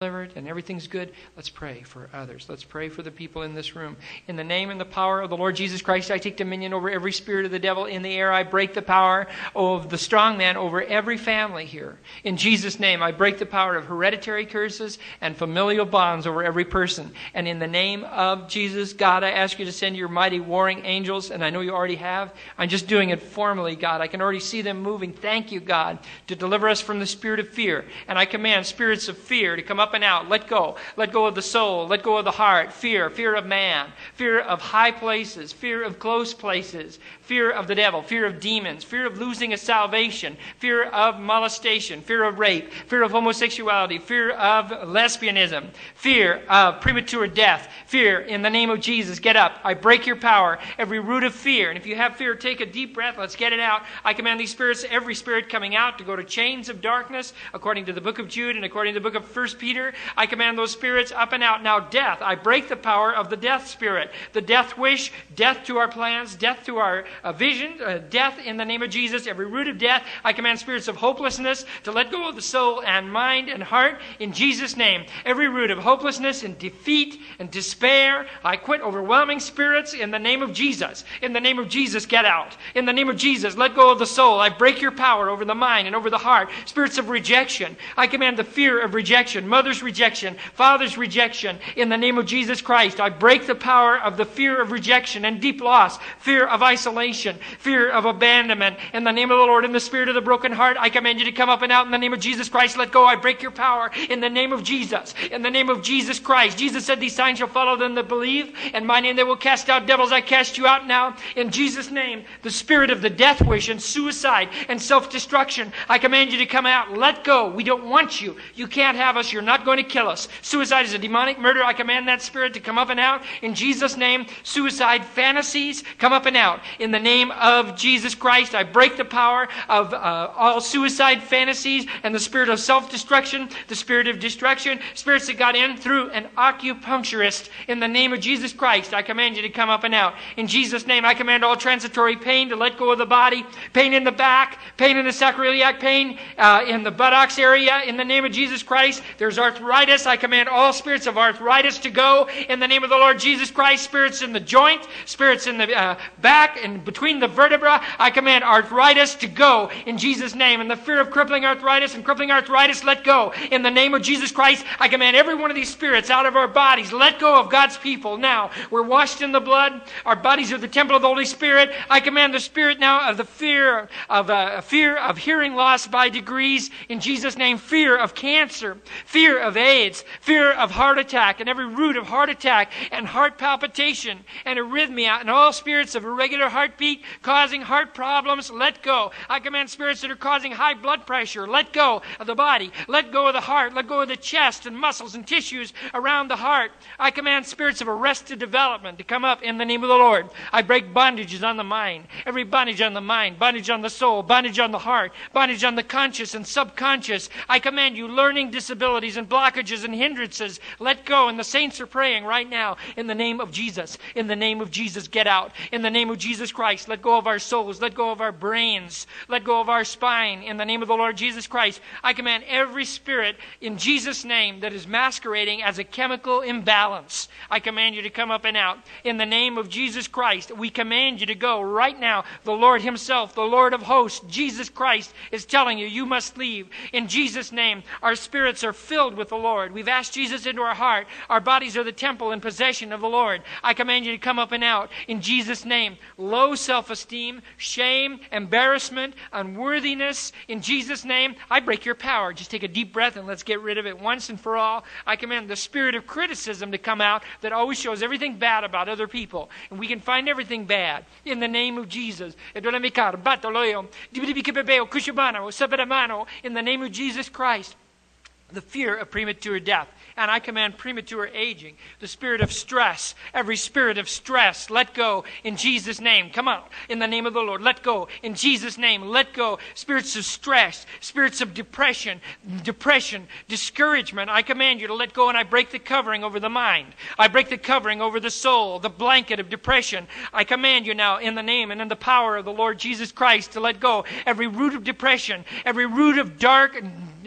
delivered and everything's good, let's pray for others. Let's pray for the people in this room. In the name and the power of the Lord Jesus Christ, I take dominion over every spirit of the devil in the air. I break the power of the strong man over every family here. In Jesus' name, I break the power of hereditary curses and familial bonds over every person. And in the name of Jesus, God, I ask you to send your mighty warring angels, and I know you already have. I'm just doing it formally, God. I can already see them moving. Thank you, God, to deliver us from the spirit of fear. And I command spirits of fear to come up up and out. Let go. Let go of the soul. Let go of the heart. Fear. Fear of man. Fear of high places. Fear of close places. Fear of the devil. Fear of demons. Fear of losing a salvation. Fear of molestation. Fear of rape. Fear of homosexuality. Fear of lesbianism. Fear of premature death. Fear. In the name of Jesus, get up. I break your power. Every root of fear. And if you have fear, take a deep breath. Let's get it out. I command these spirits, every spirit coming out, to go to chains of darkness, according to the book of Jude and according to the book of First Peter Peter, I command those spirits up and out. Now, death, I break the power of the death spirit, the death wish, death to our plans, death to our uh, vision, uh, death in the name of Jesus. Every root of death, I command spirits of hopelessness to let go of the soul and mind and heart in Jesus' name. Every root of hopelessness and defeat and despair, I quit overwhelming spirits in the name of Jesus. In the name of Jesus, get out. In the name of Jesus, let go of the soul. I break your power over the mind and over the heart. Spirits of rejection, I command the fear of rejection. Mother mother's rejection, father's rejection. In the name of Jesus Christ, I break the power of the fear of rejection and deep loss, fear of isolation, fear of abandonment. In the name of the Lord, in the spirit of the broken heart, I command you to come up and out in the name of Jesus Christ. Let go. I break your power in the name of Jesus. In the name of Jesus Christ. Jesus said, These signs shall follow them that believe. In my name they will cast out devils. I cast you out now. In Jesus' name, the spirit of the death wish and suicide and self destruction, I command you to come out. Let go. We don't want you. You can't have us. You're not not going to kill us. Suicide is a demonic murder. I command that spirit to come up and out in Jesus' name. Suicide fantasies, come up and out. In the name of Jesus Christ, I break the power of uh, all suicide fantasies and the spirit of self destruction, the spirit of destruction, spirits that got in through an acupuncturist. In the name of Jesus Christ, I command you to come up and out. In Jesus' name, I command all transitory pain to let go of the body, pain in the back, pain in the sacroiliac, pain uh, in the buttocks area. In the name of Jesus Christ, there's arthritis, I command all spirits of arthritis to go in the name of the Lord Jesus Christ. Spirits in the joint, spirits in the uh, back and between the vertebra, I command arthritis to go in Jesus' name. And the fear of crippling arthritis and crippling arthritis, let go. In the name of Jesus Christ, I command every one of these spirits out of our bodies. Let go of God's people now. We're washed in the blood. Our bodies are the temple of the Holy Spirit. I command the spirit now of the fear of uh, fear of hearing loss by degrees in Jesus' name. Fear of cancer, fear of AIDS, fear of heart attack, and every root of heart attack and heart palpitation and arrhythmia and all spirits of irregular heartbeat causing heart problems, let go. I command spirits that are causing high blood pressure, let go of the body, let go of the heart, let go of the chest and muscles and tissues around the heart. I command spirits of arrested development to come up in the name of the Lord. I break bondages on the mind, every bondage on the mind, bondage on the soul, bondage on the heart, bondage on the conscious and subconscious. I command you learning disabilities and blockages and hindrances. Let go. And the saints are praying right now in the name of Jesus. In the name of Jesus, get out. In the name of Jesus Christ, let go of our souls. Let go of our brains. Let go of our spine. In the name of the Lord Jesus Christ, I command every spirit in Jesus' name that is masquerading as a chemical imbalance. I command you to come up and out. In the name of Jesus Christ, we command you to go right now. The Lord Himself, the Lord of hosts, Jesus Christ, is telling you, you must leave. In Jesus' name, our spirits are filled with the Lord. We've asked Jesus into our heart. Our bodies are the temple and possession of the Lord. I command you to come up and out in Jesus' name. Low self esteem, shame, embarrassment, unworthiness, in Jesus' name, I break your power. Just take a deep breath and let's get rid of it once and for all. I command the spirit of criticism to come out that always shows everything bad about other people. And we can find everything bad in the name of Jesus. In the name of Jesus Christ the fear of premature death. And I command premature aging, the spirit of stress, every spirit of stress, let go in Jesus' name. Come out in the name of the Lord, let go in Jesus' name. Let go. Spirits of stress, spirits of depression, depression, discouragement. I command you to let go, and I break the covering over the mind. I break the covering over the soul, the blanket of depression. I command you now, in the name and in the power of the Lord Jesus Christ, to let go every root of depression, every root of dark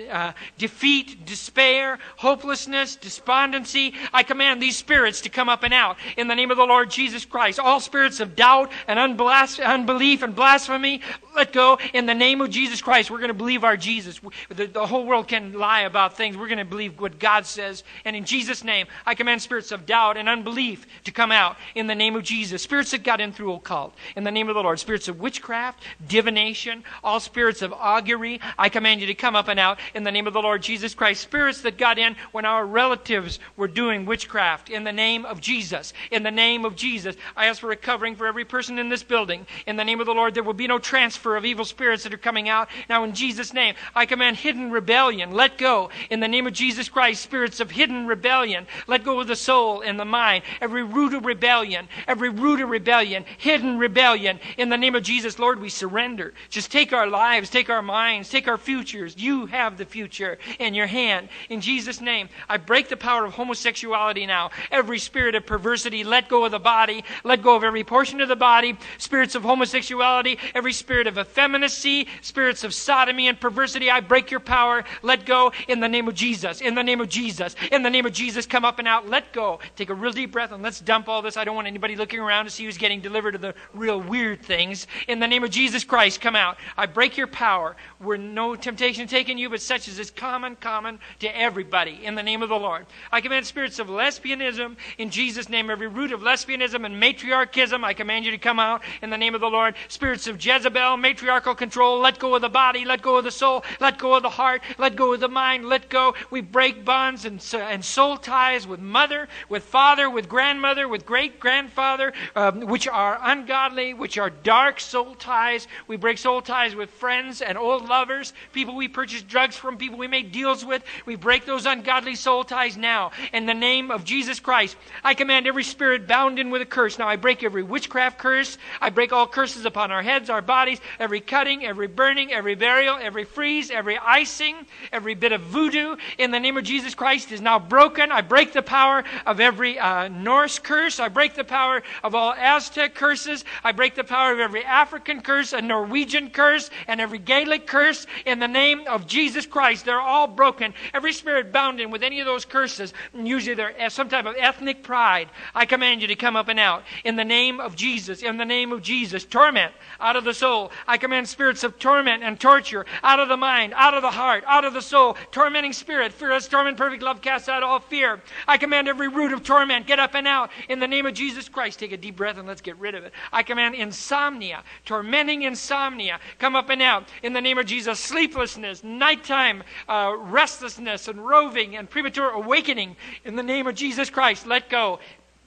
uh, defeat, despair, hopelessness, despondency. I command these spirits to come up and out in the name of the Lord Jesus Christ. All spirits of doubt and unbelief and blasphemy, let go in the name of Jesus Christ. We're going to believe our Jesus. The, the whole world can lie about things. We're going to believe what God says. And in Jesus' name, I command spirits of doubt and unbelief to come out in the name of Jesus. Spirits that got in through occult in the name of the Lord. Spirits of witchcraft, divination, all spirits of augury. I command you to come up and out in the name of the Lord Jesus Christ. Spirits that got in when our relatives were doing witchcraft in the name of Jesus. In the name of Jesus. I ask for a covering for every person in this building. In the name of the Lord, there will be no transfer of evil spirits that are coming out. Now, in Jesus' name, I command hidden rebellion. Let go. In the name of Jesus Christ, spirits of hidden rebellion. Let go of the soul and the mind. Every root of rebellion. Every root of rebellion. Hidden rebellion. In the name of Jesus, Lord, we surrender. Just take our lives, take our minds, take our futures. You have the future in your hand. In Jesus' name, I break the power of homosexuality now. Every spirit of perversity, let go of the body. Let go of every portion of the body. Spirits of homosexuality, every spirit of effeminacy, spirits of sodomy and perversity, I break your power. Let go in the name of Jesus. In the name of Jesus. In the name of Jesus, come up and out. Let go. Take a real deep breath and let's dump all this. I don't want anybody looking around to see who's getting delivered of the real weird things. In the name of Jesus Christ, come out. I break your power. Where no temptation taken you, but such as is common, common to everybody. In the name of the Lord. I command spirits of lesbianism in Jesus' name. Every root of lesbianism and matriarchism, I command you to come out in the name of the Lord. Spirits of Jezebel, matriarchal control, let go of the body, let go of the soul, let go of the heart, let go of the mind, let go. We break bonds and, and soul ties with mother, with father, with grandmother, with great grandfather, um, which are ungodly, which are dark soul ties. We break soul ties with friends and old lovers, people we purchase drugs from, people we make deals with. We break those ungodly soul ties now. In the name of Jesus Christ, I command every spirit bound in with a curse. Now I break every witchcraft curse. I break all curses upon our heads, our bodies, every cutting, every burning, every burial, every freeze, every icing, every bit of voodoo. In the name of Jesus Christ is now broken. I break the power of every uh, Norse curse. I break the power of all Aztec curses. I break the power of every African curse, a Norwegian curse, and every Gaelic curse. In the name of Jesus Christ, they're all broken. Every spirit bound in with any of those curses, usually they're eh, some type of ethnic pride, I command you to come up and out. In the name of Jesus, in the name of Jesus, torment out of the soul. I command spirits of torment and torture out of the mind, out of the heart, out of the soul. Tormenting spirit, fear fearless torment, perfect love casts out all fear. I command every root of torment, get up and out. In the name of Jesus Christ, take a deep breath and let's get rid of it. I command insomnia, tormenting insomnia, come up and out. In the name of Jesus, sleeplessness, nighttime uh, restlessness and roving and premature awakening. In the name of Jesus Christ, let go.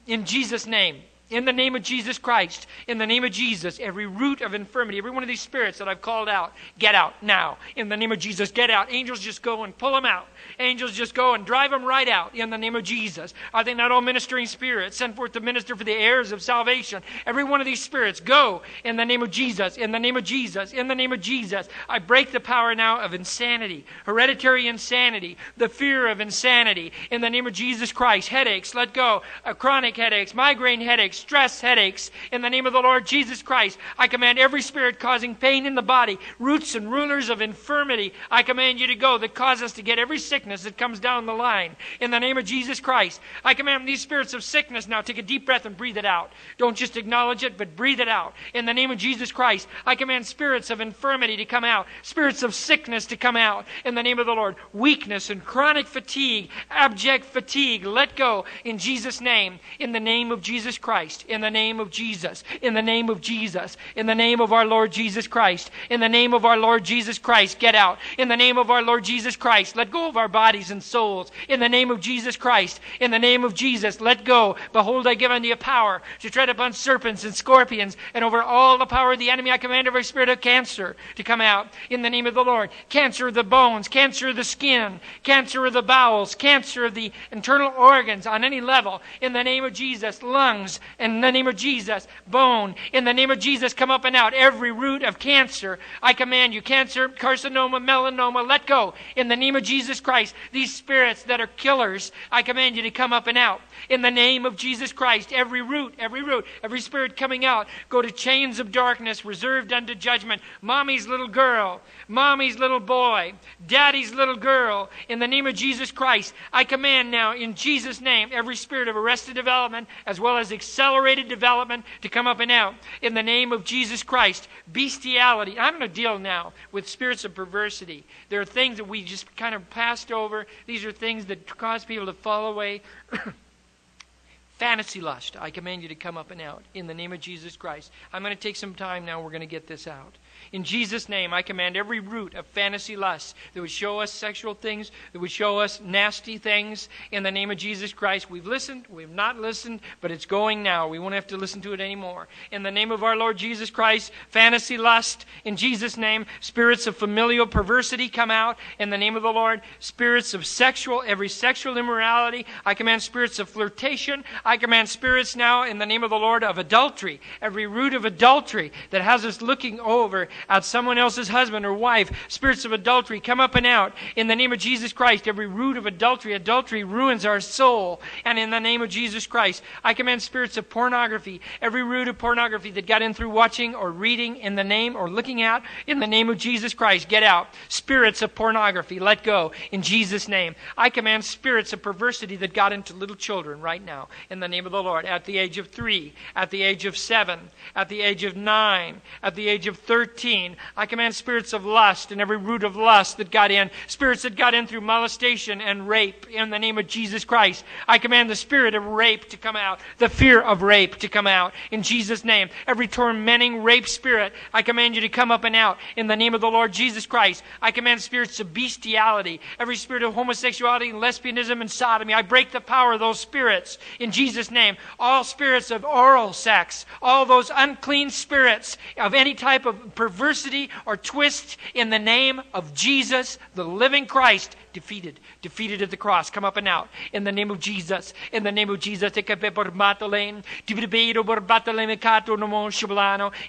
In Jesus' name. In the name of Jesus Christ, in the name of Jesus, every root of infirmity, every one of these spirits that I've called out, get out now. In the name of Jesus, get out. Angels just go and pull them out. Angels just go and drive them right out in the name of Jesus. Are they not all ministering spirits sent forth to minister for the heirs of salvation? Every one of these spirits, go in the name of Jesus, in the name of Jesus, in the name of Jesus. I break the power now of insanity, hereditary insanity, the fear of insanity, in the name of Jesus Christ. Headaches, let go. Uh, chronic headaches, migraine headaches, stress headaches, in the name of the Lord Jesus Christ. I command every spirit causing pain in the body, roots and rulers of infirmity, I command you to go that cause us to get every sickness that comes down the line. In the name of Jesus Christ, I command these spirits of sickness now, take a deep breath and breathe it out. Don't just acknowledge it, but breathe it out. In the name of Jesus Christ, I command spirits of infirmity to come out, spirits of sickness to come out. In the name of the Lord, weakness and chronic fatigue, abject fatigue, let go in Jesus' name. In the name of Jesus Christ, in the name of Jesus, in the name of Jesus, in the name of our Lord Jesus Christ, in the name of our Lord Jesus Christ, get out. In the name of our Lord Jesus Christ, let go of our bodies and souls. In the name of Jesus Christ, in the name of Jesus, let go. Behold, I give unto you power to tread upon serpents and scorpions, and over all the power of the enemy, I command every spirit of cancer to come out. In the name of the Lord, cancer of the bones, cancer of the skin, cancer of the bowels, cancer of the internal organs on any level. In the name of Jesus, lungs, In the name of Jesus, bone. In the name of Jesus, come up and out. Every root of cancer, I command you. Cancer, carcinoma, melanoma, let go. In the name of Jesus Christ, these spirits that are killers, I command you to come up and out. In the name of Jesus Christ, every root, every root, every spirit coming out, go to chains of darkness reserved unto judgment. Mommy's little girl, mommy's little boy, daddy's little girl, in the name of Jesus Christ, I command now, in Jesus' name, every spirit of arrested development as well as accelerated development to come up and out. In the name of Jesus Christ, bestiality. I'm going to deal now with spirits of perversity. There are things that we just kind of passed over, these are things that cause people to fall away. Fantasy lust, I command you to come up and out in the name of Jesus Christ. I'm going to take some time now. We're going to get this out. In Jesus' name, I command every root of fantasy lust that would show us sexual things, that would show us nasty things. In the name of Jesus Christ, we've listened, we've not listened, but it's going now. We won't have to listen to it anymore. In the name of our Lord Jesus Christ, fantasy lust, in Jesus' name, spirits of familial perversity come out. In the name of the Lord, spirits of sexual, every sexual immorality, I command spirits of flirtation. I command spirits now, in the name of the Lord, of adultery, every root of adultery that has us looking over at someone else's husband or wife, spirits of adultery, come up and out. In the name of Jesus Christ, every root of adultery, adultery ruins our soul. And in the name of Jesus Christ, I command spirits of pornography, every root of pornography that got in through watching or reading in the name or looking at, in the name of Jesus Christ, get out. Spirits of pornography, let go. In Jesus' name. I command spirits of perversity that got into little children right now, in the name of the Lord, at the age of three, at the age of seven, at the age of nine, at the age of 13 I command spirits of lust and every root of lust that got in, spirits that got in through molestation and rape in the name of Jesus Christ. I command the spirit of rape to come out, the fear of rape to come out in Jesus' name. Every tormenting rape spirit, I command you to come up and out in the name of the Lord Jesus Christ. I command spirits of bestiality, every spirit of homosexuality, and lesbianism, and sodomy. I break the power of those spirits in Jesus' name. All spirits of oral sex, all those unclean spirits of any type of perversity or twist in the name of Jesus, the living Christ, defeated, defeated at the cross. Come up and out in the name of Jesus. In the name of Jesus.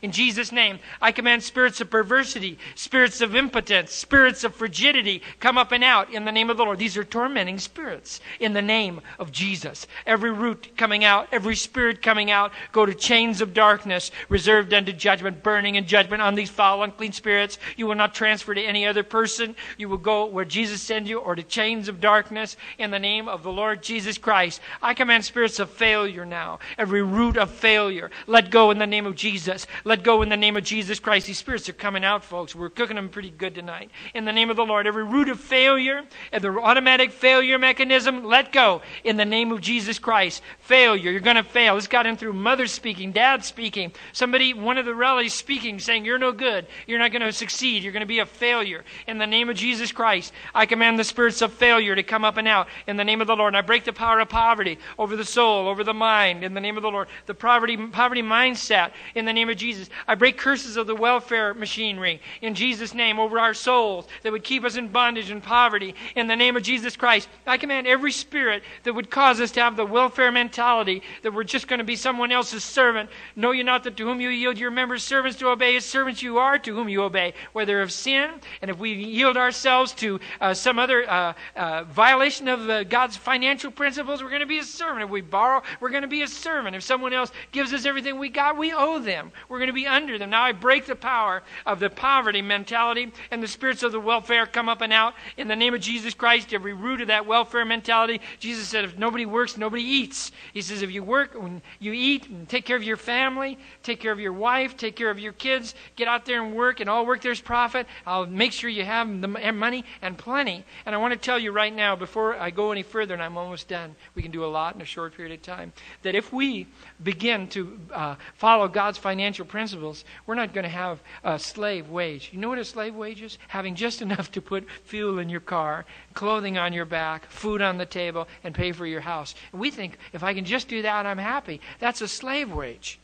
In Jesus' name, I command spirits of perversity, spirits of impotence, spirits of frigidity, come up and out in the name of the Lord. These are tormenting spirits in the name of Jesus. Every root coming out, every spirit coming out, go to chains of darkness reserved unto judgment, burning in judgment on these foul, unclean spirits. You will not transfer to any other person. You will go where Jesus sends you or to chains of darkness in the name of the Lord Jesus Christ. I command spirits of failure now. Every root of failure, let go in the name of Jesus. Let go in the name of Jesus Christ. These spirits are coming out, folks. We're cooking them pretty good tonight. In the name of the Lord, every root of failure every automatic failure mechanism, let go in the name of Jesus Christ. Failure, you're going to fail. This got in through mother speaking, dad speaking, somebody, one of the relatives speaking, saying, You're no good good. You're not going to succeed. You're going to be a failure. In the name of Jesus Christ, I command the spirits of failure to come up and out. In the name of the Lord, and I break the power of poverty over the soul, over the mind. In the name of the Lord, the poverty, poverty mindset. In the name of Jesus, I break curses of the welfare machinery. In Jesus' name, over our souls that would keep us in bondage and poverty. In the name of Jesus Christ, I command every spirit that would cause us to have the welfare mentality that we're just going to be someone else's servant. Know you not that to whom you yield your members servants to obey, as servants you are to whom you obey, whether of sin, and if we yield ourselves to uh, some other uh, uh, violation of uh, God's financial principles, we're going to be a servant. If we borrow, we're going to be a servant. If someone else gives us everything we got, we owe them. We're going to be under them. Now I break the power of the poverty mentality and the spirits of the welfare come up and out in the name of Jesus Christ. Every root of that welfare mentality, Jesus said, if nobody works, nobody eats. He says, if you work, you eat, and take care of your family, take care of your wife, take care of your kids, get out there and work, and all work there's profit. I'll make sure you have the money and plenty. And I want to tell you right now, before I go any further, and I'm almost done, we can do a lot in a short period of time, that if we begin to uh, follow God's financial principles, we're not going to have a slave wage. You know what a slave wage is? Having just enough to put fuel in your car, clothing on your back, food on the table, and pay for your house. And we think if I can just do that, I'm happy. That's a slave wage.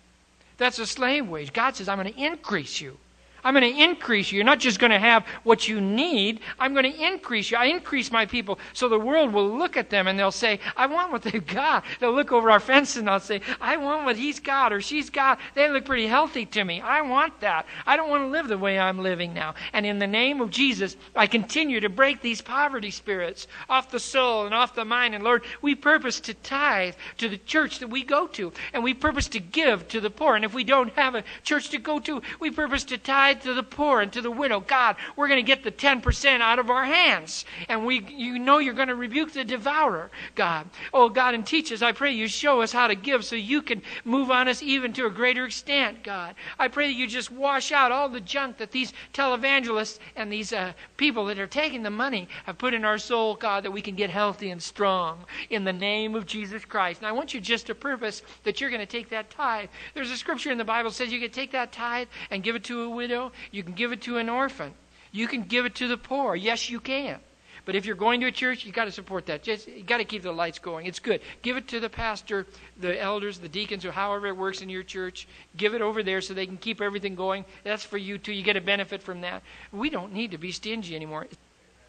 That's a slave wage. God says, I'm going to increase you. I'm going to increase you. You're not just going to have what you need. I'm going to increase you. I increase my people so the world will look at them and they'll say, I want what they've got. They'll look over our fence and they'll say, I want what he's got or she's got. They look pretty healthy to me. I want that. I don't want to live the way I'm living now. And in the name of Jesus, I continue to break these poverty spirits off the soul and off the mind. And Lord, we purpose to tithe to the church that we go to. And we purpose to give to the poor. And if we don't have a church to go to, we purpose to tithe to the poor and to the widow. God, we're going to get the 10% out of our hands. And we, you know you're going to rebuke the devourer, God. Oh, God, and teach us. I pray you show us how to give so you can move on us even to a greater extent, God. I pray that you just wash out all the junk that these televangelists and these uh, people that are taking the money have put in our soul, God, that we can get healthy and strong in the name of Jesus Christ. And I want you just to purpose that you're going to take that tithe. There's a scripture in the Bible says you can take that tithe and give it to a widow. You can give it to an orphan. You can give it to the poor. Yes, you can. But if you're going to a church, you got to support that. Just you got to keep the lights going. It's good. Give it to the pastor, the elders, the deacons, or however it works in your church. Give it over there so they can keep everything going. That's for you too. You get a benefit from that. We don't need to be stingy anymore.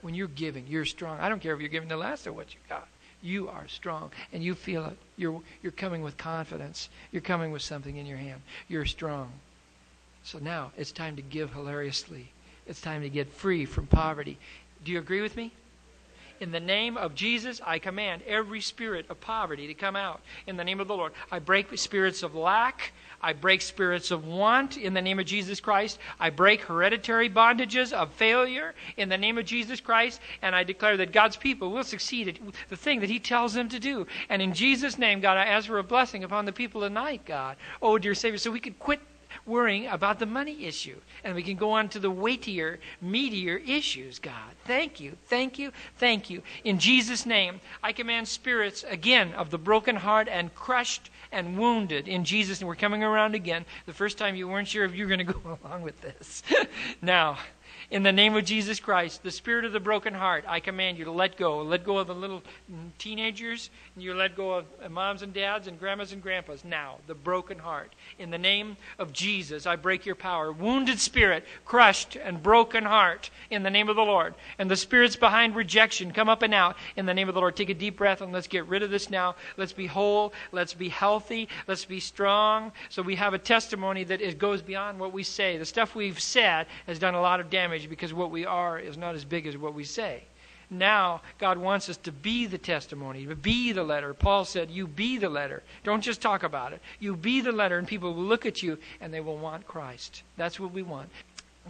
When you're giving, you're strong. I don't care if you're giving the last of what you got. You are strong, and you feel it. You're you're coming with confidence. You're coming with something in your hand. You're strong. So now it's time to give hilariously. It's time to get free from poverty. Do you agree with me? In the name of Jesus, I command every spirit of poverty to come out. In the name of the Lord, I break spirits of lack. I break spirits of want in the name of Jesus Christ. I break hereditary bondages of failure in the name of Jesus Christ. And I declare that God's people will succeed at the thing that He tells them to do. And in Jesus' name, God, I ask for a blessing upon the people tonight, God. Oh, dear Savior, so we could quit worrying about the money issue. And we can go on to the weightier, meatier issues, God. Thank you, thank you, thank you. In Jesus' name, I command spirits again of the broken heart and crushed and wounded in Jesus. And we're coming around again. The first time you weren't sure if you were going to go along with this. now, in the name of Jesus Christ, the spirit of the broken heart, I command you to let go. Let go of the little teenagers, and you let go of moms and dads and grandmas and grandpas. Now, the broken heart. In the name of Jesus, I break your power. Wounded spirit, crushed and broken heart, in the name of the Lord. And the spirits behind rejection, come up and out in the name of the Lord. Take a deep breath and let's get rid of this now. Let's be whole. Let's be healthy. Let's be strong. So we have a testimony that it goes beyond what we say. The stuff we've said has done a lot of damage because what we are is not as big as what we say. Now, God wants us to be the testimony, to be the letter. Paul said, You be the letter. Don't just talk about it. You be the letter, and people will look at you and they will want Christ. That's what we want.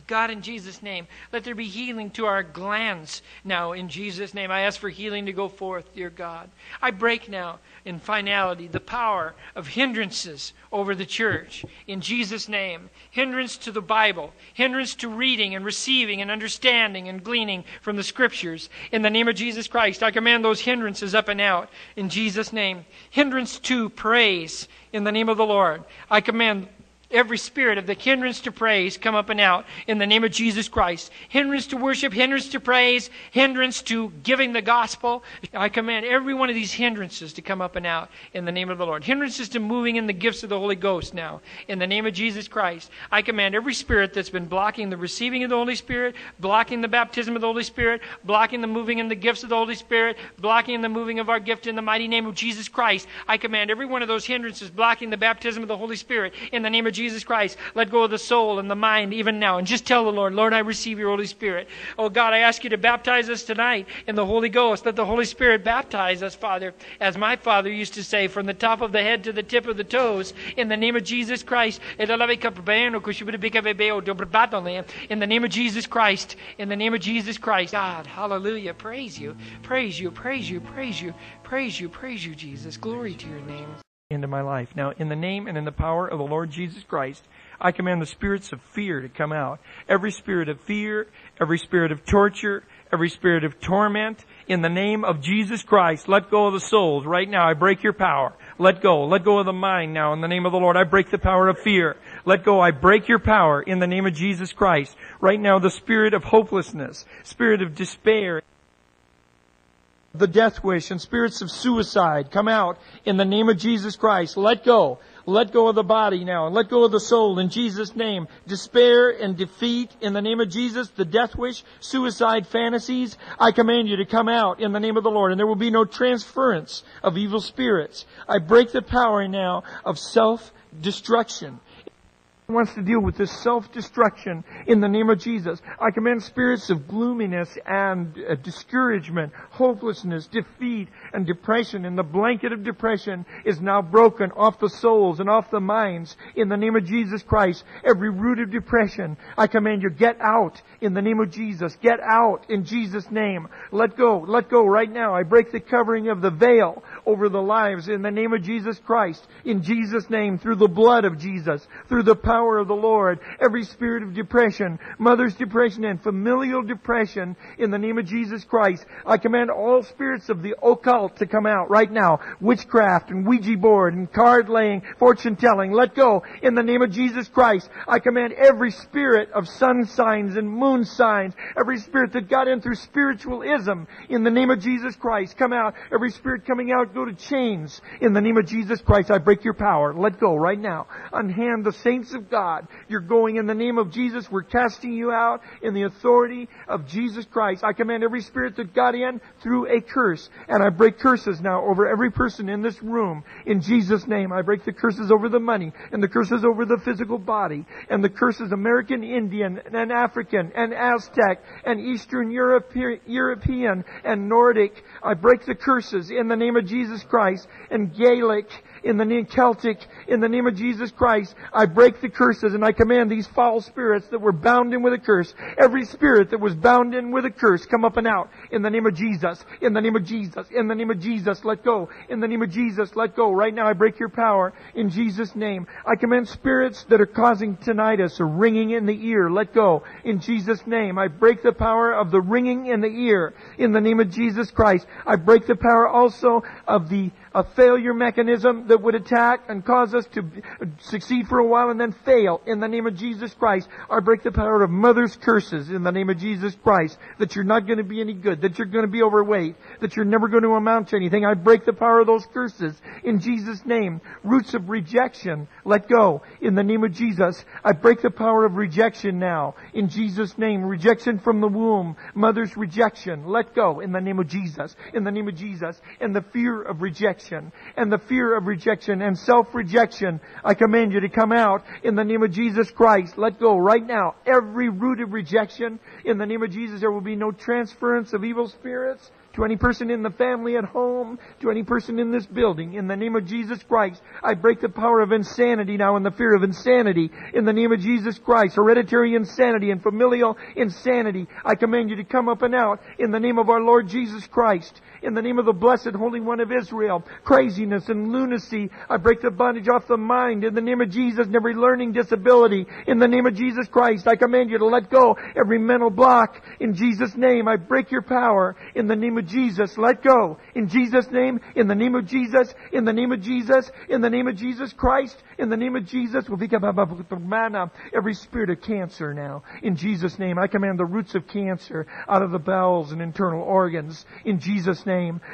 God, in Jesus' name, let there be healing to our glands now, in Jesus' name. I ask for healing to go forth, dear God. I break now, in finality, the power of hindrances over the church, in Jesus' name. Hindrance to the Bible, hindrance to reading and receiving and understanding and gleaning from the Scriptures. In the name of Jesus Christ, I command those hindrances up and out, in Jesus' name. Hindrance to praise, in the name of the Lord. I command every spirit of the hindrance to praise come up and out in the name of Jesus Christ. Hindrance to worship, hindrance to praise, hindrance to giving the gospel. I command every one of these hindrances to come up and out in the name of the Lord. Hindrances to moving in the gifts of the Holy Ghost now in the name of Jesus Christ. I command every spirit that's been blocking the receiving of the Holy Spirit, blocking the baptism of the Holy Spirit, blocking the moving in the gifts of the Holy Spirit, blocking the moving of our gift in the mighty name of Jesus Christ. I command every one of those hindrances blocking the baptism of the Holy Spirit in the name of Jesus Jesus Christ. Let go of the soul and the mind even now. And just tell the Lord, Lord, I receive your Holy Spirit. Oh God, I ask you to baptize us tonight in the Holy Ghost. Let the Holy Spirit baptize us, Father, as my father used to say, from the top of the head to the tip of the toes, in the name of Jesus Christ. In the name of Jesus Christ. In the name of Jesus Christ. God, hallelujah. Praise you. Praise you. Praise you. Praise you. Praise you. Praise you, Jesus. Glory to your name into my life. Now, in the name and in the power of the Lord Jesus Christ, I command the spirits of fear to come out. Every spirit of fear, every spirit of torture, every spirit of torment, in the name of Jesus Christ, let go of the souls. Right now, I break your power. Let go. Let go of the mind now in the name of the Lord. I break the power of fear. Let go. I break your power in the name of Jesus Christ. Right now, the spirit of hopelessness, spirit of despair, the death wish and spirits of suicide come out in the name of Jesus Christ. Let go. Let go of the body now and let go of the soul in Jesus' name. Despair and defeat in the name of Jesus, the death wish, suicide fantasies, I command you to come out in the name of the Lord and there will be no transference of evil spirits. I break the power now of self-destruction wants to deal with this self-destruction in the name of Jesus. I command spirits of gloominess and uh, discouragement, hopelessness, defeat, and depression. And the blanket of depression is now broken off the souls and off the minds in the name of Jesus Christ. Every root of depression, I command you, get out in the name of Jesus. Get out in Jesus' name. Let go. Let go right now. I break the covering of the veil over the lives in the name of Jesus Christ. In Jesus' name, through the blood of Jesus, through the power of the Lord. Every spirit of depression, mother's depression and familial depression in the name of Jesus Christ. I command all spirits of the occult to come out right now. Witchcraft and Ouija board and card laying, fortune telling. Let go in the name of Jesus Christ. I command every spirit of sun signs and moon signs, every spirit that got in through spiritualism in the name of Jesus Christ, come out. Every spirit coming out, go to chains in the name of Jesus Christ. I break your power. Let go right now. Unhand the saints of God. You're going in the name of Jesus. We're casting you out in the authority of Jesus Christ. I command every spirit that got in through a curse. And I break curses now over every person in this room. In Jesus' name, I break the curses over the money and the curses over the physical body and the curses American Indian and African and Aztec and Eastern Europe, European and Nordic. I break the curses in the name of Jesus Christ and Gaelic in the name Celtic, in the name of Jesus Christ, I break the curses and I command these foul spirits that were bound in with a curse, every spirit that was bound in with a curse, come up and out in the name of Jesus, in the name of Jesus, in the name of Jesus, let go, in the name of Jesus, let go. Right now I break your power in Jesus' name. I command spirits that are causing tinnitus or ringing in the ear, let go in Jesus' name. I break the power of the ringing in the ear in the name of Jesus Christ. I break the power also of the a failure mechanism that would attack and cause us to succeed for a while and then fail in the name of Jesus Christ. I break the power of mother's curses in the name of Jesus Christ that you're not going to be any good, that you're going to be overweight, that you're never going to amount to anything. I break the power of those curses in Jesus' name. Roots of rejection, let go in the name of Jesus. I break the power of rejection now in Jesus' name. Rejection from the womb, mother's rejection, let go in the name of Jesus. In the name of Jesus. And the fear of rejection rejection and the fear of rejection and self-rejection, I command you to come out in the name of Jesus Christ. Let go right now. Every root of rejection, in the name of Jesus, there will be no transference of evil spirits to any person in the family at home, to any person in this building. In the name of Jesus Christ, I break the power of insanity now and the fear of insanity. In the name of Jesus Christ, hereditary insanity and familial insanity, I command you to come up and out in the name of our Lord Jesus Christ. In the name of the blessed Holy One of Israel, craziness and lunacy, I break the bondage off the mind. In the name of Jesus and every learning disability, in the name of Jesus Christ, I command you to let go every mental block. In Jesus' name, I break your power. In the name of Jesus, let go. In Jesus' name, in the name of Jesus, in the name of Jesus, in the name of Jesus Christ, in the name of Jesus, every spirit of cancer now. In Jesus' name, I command the roots of cancer out of the bowels and internal organs. In Jesus' name,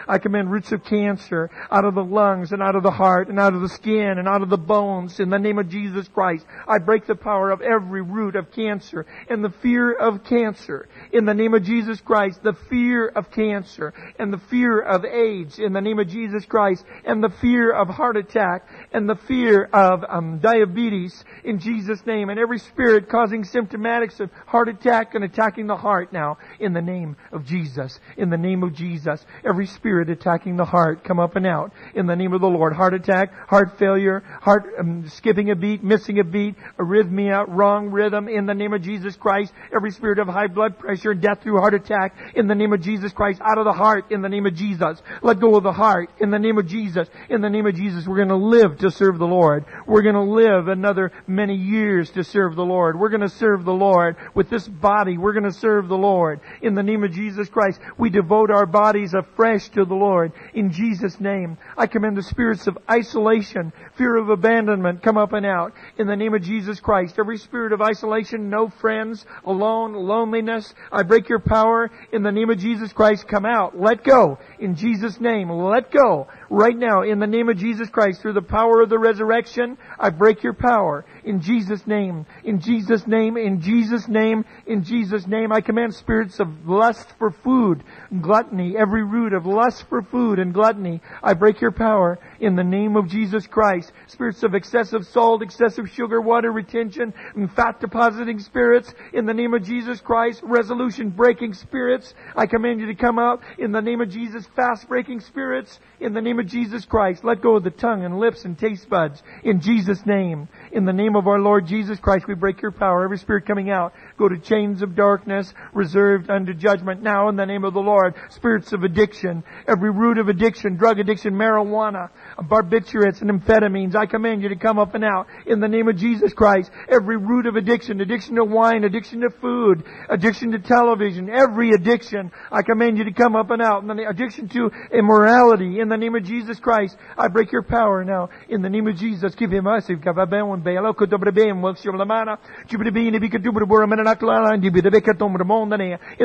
I command roots of cancer out of the lungs and out of the heart and out of the skin and out of the bones. In the name of Jesus Christ, I break the power of every root of cancer and the fear of cancer. In the name of Jesus Christ, the fear of cancer and the fear of AIDS in the name of Jesus Christ and the fear of heart attack and the fear of um, diabetes in Jesus' name and every spirit causing symptomatics of heart attack and attacking the heart now in the name of Jesus. In the name of Jesus. Every spirit attacking the heart come up and out in the name of the Lord. Heart attack, heart failure, heart um, skipping a beat, missing a beat, arrhythmia, wrong rhythm in the name of Jesus Christ. Every spirit of high blood pressure, death through heart attack in the name of Jesus Christ out of the heart in the name of Jesus. Let go of the heart in the name of Jesus. In the name of Jesus, we're going to live to serve the Lord. We're going to live another many years to serve the Lord. We're going to serve the Lord with this body. We're going to serve the Lord. In the name of Jesus Christ, we devote our bodies afresh to the Lord. In Jesus' name, I commend the spirits of isolation, fear of abandonment come up and out. In the name of Jesus Christ, every spirit of isolation, no friends, alone, loneliness, I break your power in the name of Jesus Christ. Come out. Let go. In Jesus' name. Let go. Right now, in the name of Jesus Christ, through the power of the resurrection, I break your power. In Jesus' name. In Jesus' name. In Jesus' name. In Jesus' name. I command spirits of lust for food, gluttony, every root of lust for food and gluttony. I break your power in the name of Jesus Christ. Spirits of excessive salt, excessive sugar, water retention, and fat depositing spirits. In the name of Jesus Christ. Resolution breaking spirits. I command you to come out in the name of Jesus. Fast breaking spirits. In the name of Jesus Christ. Let go of the tongue and lips and taste buds. In Jesus' name. In the name of our Lord Jesus Christ, we break your power. Every spirit coming out, go to chains of darkness reserved unto judgment. Now in the name of the Lord, spirits of addiction, every root of addiction, drug addiction, marijuana, barbiturates and amphetamines, I command you to come up and out in the name of Jesus Christ. Every root of addiction, addiction to wine, addiction to food, addiction to television, every addiction, I command you to come up and out. In the addiction to immorality, in the name of Jesus Christ, I break your power now. In the name of Jesus, give him us. In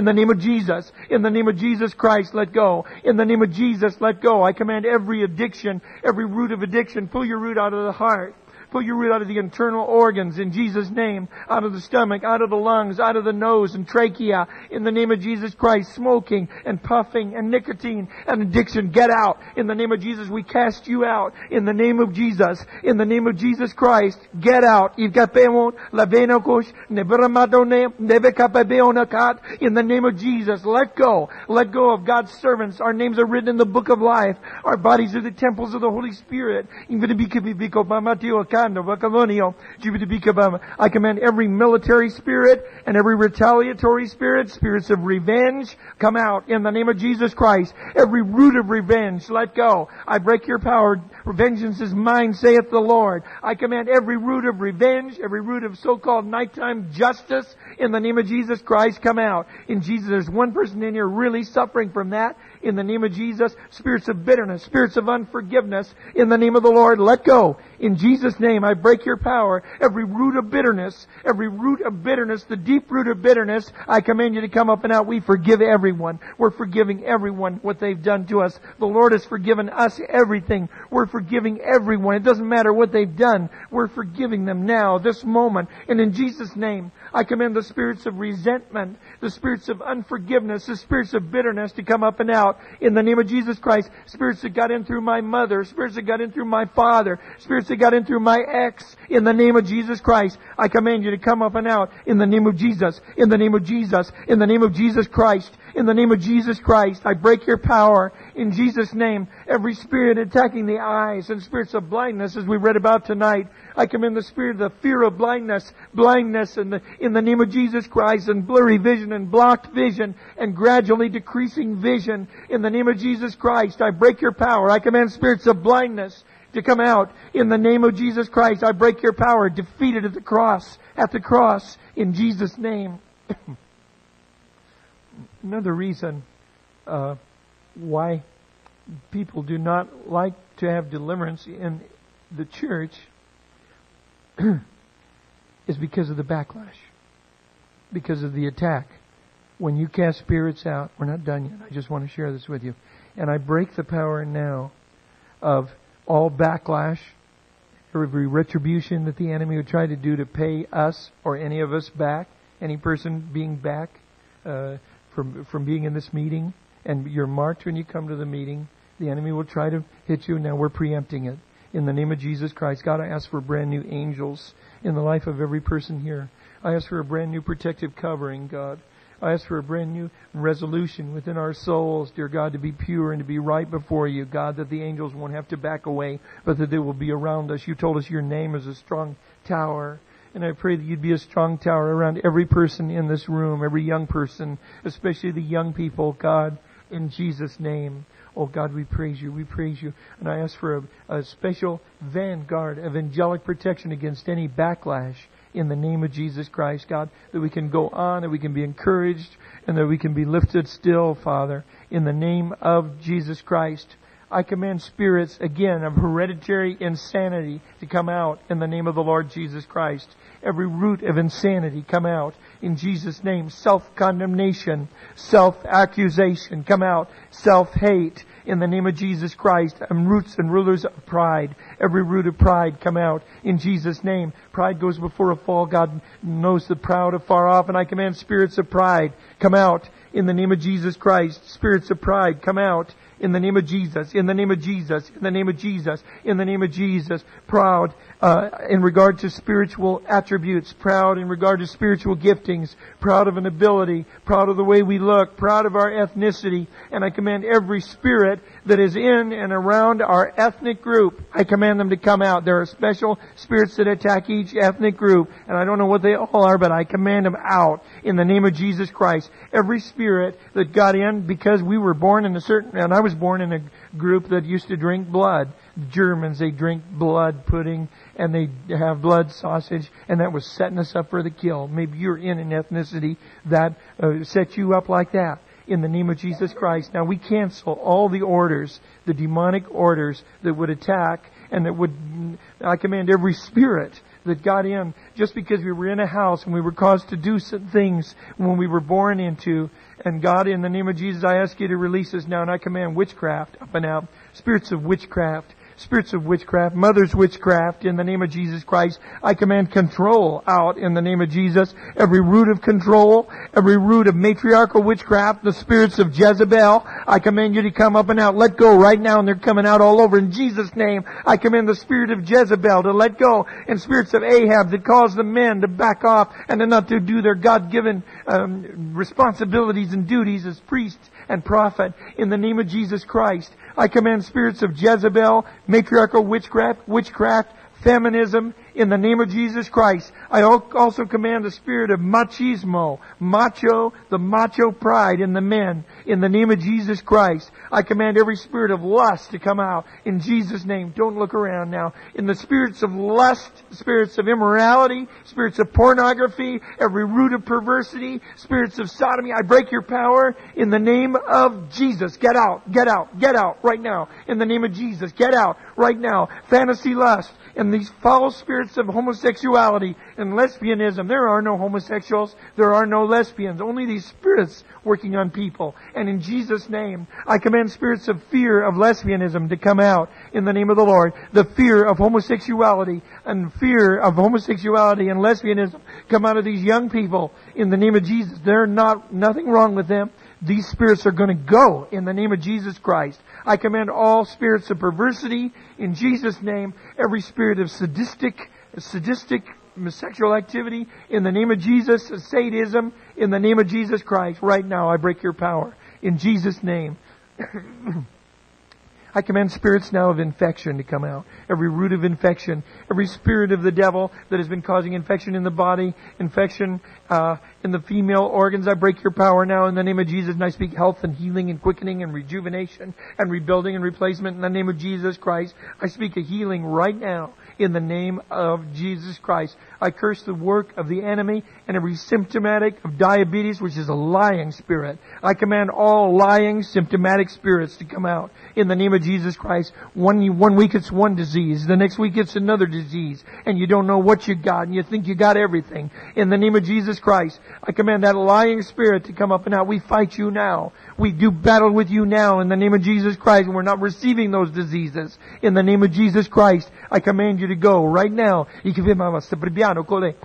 the name of Jesus, in the name of Jesus Christ, let go. In the name of Jesus, let go. I command every addiction, every root of addiction, pull your root out of the heart. Pull your root out of the internal organs in Jesus' name. Out of the stomach, out of the lungs, out of the nose and trachea. In the name of Jesus Christ, smoking and puffing and nicotine and addiction, get out. In the name of Jesus, we cast you out. In the name of Jesus, in the name of Jesus Christ, get out. In the name of Jesus, let go. Let go of God's servants. Our names are written in the book of life. Our bodies are the temples of the Holy Spirit. I command every military spirit and every retaliatory spirit, spirits of revenge, come out in the name of Jesus Christ. Every root of revenge, let go. I break your power. Vengeance is mine, saith the Lord. I command every root of revenge, every root of so-called nighttime justice, in the name of Jesus Christ, come out. In Jesus, there's one person in here really suffering from that. In the name of Jesus, spirits of bitterness, spirits of unforgiveness, in the name of the Lord, let go. In Jesus' name, I break your power. Every root of bitterness, every root of bitterness, the deep root of bitterness, I command you to come up and out. We forgive everyone. We're forgiving everyone what they've done to us. The Lord has forgiven us everything. We're forgiving everyone. It doesn't matter what they've done. We're forgiving them now, this moment. And in Jesus' name, I command the spirits of resentment, the spirits of unforgiveness, the spirits of bitterness to come up and out in the name of Jesus Christ. Spirits that got in through my mother, spirits that got in through my father, spirits that got in through my ex, in the name of Jesus Christ. I command you to come up and out in the name of Jesus, in the name of Jesus, in the name of Jesus Christ. In the name of Jesus Christ, I break your power. In Jesus' name, every spirit attacking the eyes and spirits of blindness, as we read about tonight, I command the spirit of the fear of blindness, blindness in the, in the name of Jesus Christ, and blurry vision and blocked vision and gradually decreasing vision. In the name of Jesus Christ, I break your power. I command spirits of blindness to come out. In the name of Jesus Christ, I break your power, defeated at the cross, at the cross, in Jesus' name. another reason uh, why people do not like to have deliverance in the church is because of the backlash, because of the attack. When you cast spirits out, we're not done yet. I just want to share this with you. And I break the power now of all backlash, every retribution that the enemy would try to do to pay us or any of us back, any person being back. Uh, from, from being in this meeting, and you're marked when you come to the meeting. The enemy will try to hit you. Now we're preempting it. In the name of Jesus Christ, God, I ask for brand new angels in the life of every person here. I ask for a brand new protective covering, God. I ask for a brand new resolution within our souls, dear God, to be pure and to be right before you, God, that the angels won't have to back away, but that they will be around us. You told us your name is a strong tower. And I pray that you'd be a strong tower around every person in this room, every young person, especially the young people, God, in Jesus' name. Oh God, we praise you. We praise you. And I ask for a, a special vanguard of angelic protection against any backlash in the name of Jesus Christ, God, that we can go on, that we can be encouraged, and that we can be lifted still, Father, in the name of Jesus Christ. I command spirits, again, of hereditary insanity to come out in the name of the Lord Jesus Christ. Every root of insanity come out in Jesus' name. Self-condemnation, self-accusation, come out. Self-hate, in the name of Jesus Christ. And roots and rulers of pride. Every root of pride come out in Jesus' name. Pride goes before a fall. God knows the proud afar off. And I command spirits of pride come out in the name of Jesus Christ. Spirits of pride come out in the name of Jesus, in the name of Jesus, in the name of Jesus, in the name of Jesus. Proud uh, in regard to spiritual attributes, proud in regard to spiritual giftings, proud of an ability, proud of the way we look, proud of our ethnicity. And I command every spirit that is in and around our ethnic group, I command them to come out. There are special spirits that attack each ethnic group, and I don't know what they all are, but I command them out in the name of Jesus Christ. Every spirit that got in because we were born in a certain, and I was born in a group that used to drink blood. Germans, they drink blood pudding and they have blood sausage, and that was setting us up for the kill. Maybe you're in an ethnicity that uh, set you up like that. In the name of Jesus Christ. Now we cancel all the orders, the demonic orders that would attack and that would, I command every spirit that got in just because we were in a house and we were caused to do some things when we were born into. And God, in the name of Jesus, I ask you to release us now and I command witchcraft up and out. Spirits of witchcraft spirits of witchcraft, mother's witchcraft, in the name of Jesus Christ. I command control out in the name of Jesus. Every root of control, every root of matriarchal witchcraft, the spirits of Jezebel, I command you to come up and out. Let go right now, and they're coming out all over in Jesus' name. I command the spirit of Jezebel to let go, and spirits of Ahab that cause the men to back off and to not to do their God-given um, responsibilities and duties as priests and prophet in the name of Jesus Christ. I command spirits of Jezebel, matriarchal witchcraft, witchcraft, feminism, in the name of Jesus Christ. I also command the spirit of machismo, macho, the macho pride in the men, in the name of Jesus Christ. I command every spirit of lust to come out in Jesus' name. Don't look around now. In the spirits of lust, spirits of immorality, spirits of pornography, every root of perversity, spirits of sodomy, I break your power in the name of Jesus. Get out, get out, get out right now. In the name of Jesus, get out right now. Fantasy lust and these foul spirits of homosexuality and lesbianism. There are no homosexuals. There are no lesbians. Only these spirits working on people. And in Jesus' name, I command spirits of fear of lesbianism to come out in the name of the Lord. The fear of homosexuality and fear of homosexuality and lesbianism come out of these young people in the name of Jesus. They're not, nothing wrong with them. These spirits are going to go in the name of Jesus Christ. I command all spirits of perversity in Jesus' name, every spirit of sadistic, sadistic sexual activity in the name of Jesus, sadism in the name of Jesus Christ. Right now, I break your power in Jesus' name. I command spirits now of infection to come out. Every root of infection, every spirit of the devil that has been causing infection in the body, infection uh, in the female organs, I break your power now in the name of Jesus, and I speak health and healing and quickening and rejuvenation and rebuilding and replacement in the name of Jesus Christ. I speak a healing right now in the name of Jesus Christ. I curse the work of the enemy and every symptomatic of diabetes, which is a lying spirit. I command all lying symptomatic spirits to come out in the name of Jesus Christ. One, one week it's one disease, the next week it's another disease, and you don't know what you got, and you think you got everything. In the name of Jesus Christ, I command that lying spirit to come up and out. We fight you now. We do battle with you now in the name of Jesus Christ, and we're not receiving those diseases. In the name of Jesus Christ, I command you to go right now. Oh, oh,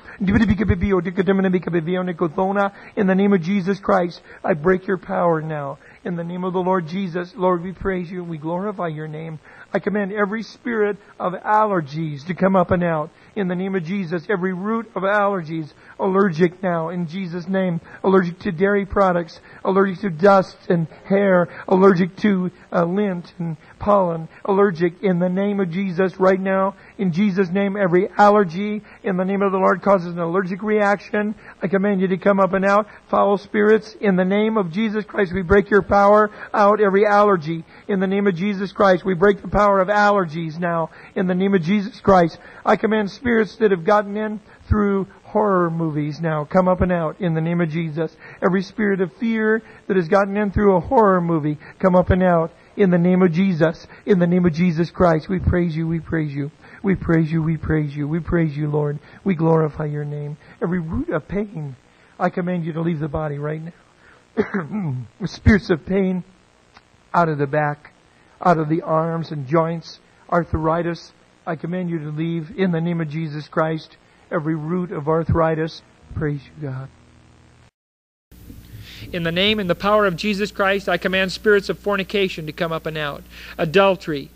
In the name of Jesus Christ, I break your power now. In the name of the Lord Jesus, Lord, we praise you and we glorify your name. I command every spirit of allergies to come up and out. In the name of Jesus, every root of allergies, allergic now in Jesus' name. Allergic to dairy products, allergic to dust and hair, allergic to uh, lint and pollen, allergic in the name of Jesus right now. In Jesus' name, every allergy in the name of the Lord causes an allergic reaction. I command you to come up and out. Foul spirits, in the name of Jesus Christ, we break your power out every allergy. In the name of Jesus Christ, we break the power of allergies now. In the name of Jesus Christ, I command spirits that have gotten in through horror movies now come up and out in the name of Jesus. Every spirit of fear that has gotten in through a horror movie come up and out in the name of Jesus. In the name of Jesus Christ. We praise you, we praise you. We praise you, we praise you. We praise you, Lord. We glorify your name. Every root of pain I command you to leave the body right now. Spirits of pain out of the back, out of the arms and joints, arthritis, I command you to leave in the name of Jesus Christ. Every root of arthritis, praise you, God. In the name and the power of Jesus Christ, I command spirits of fornication to come up and out. Adultery,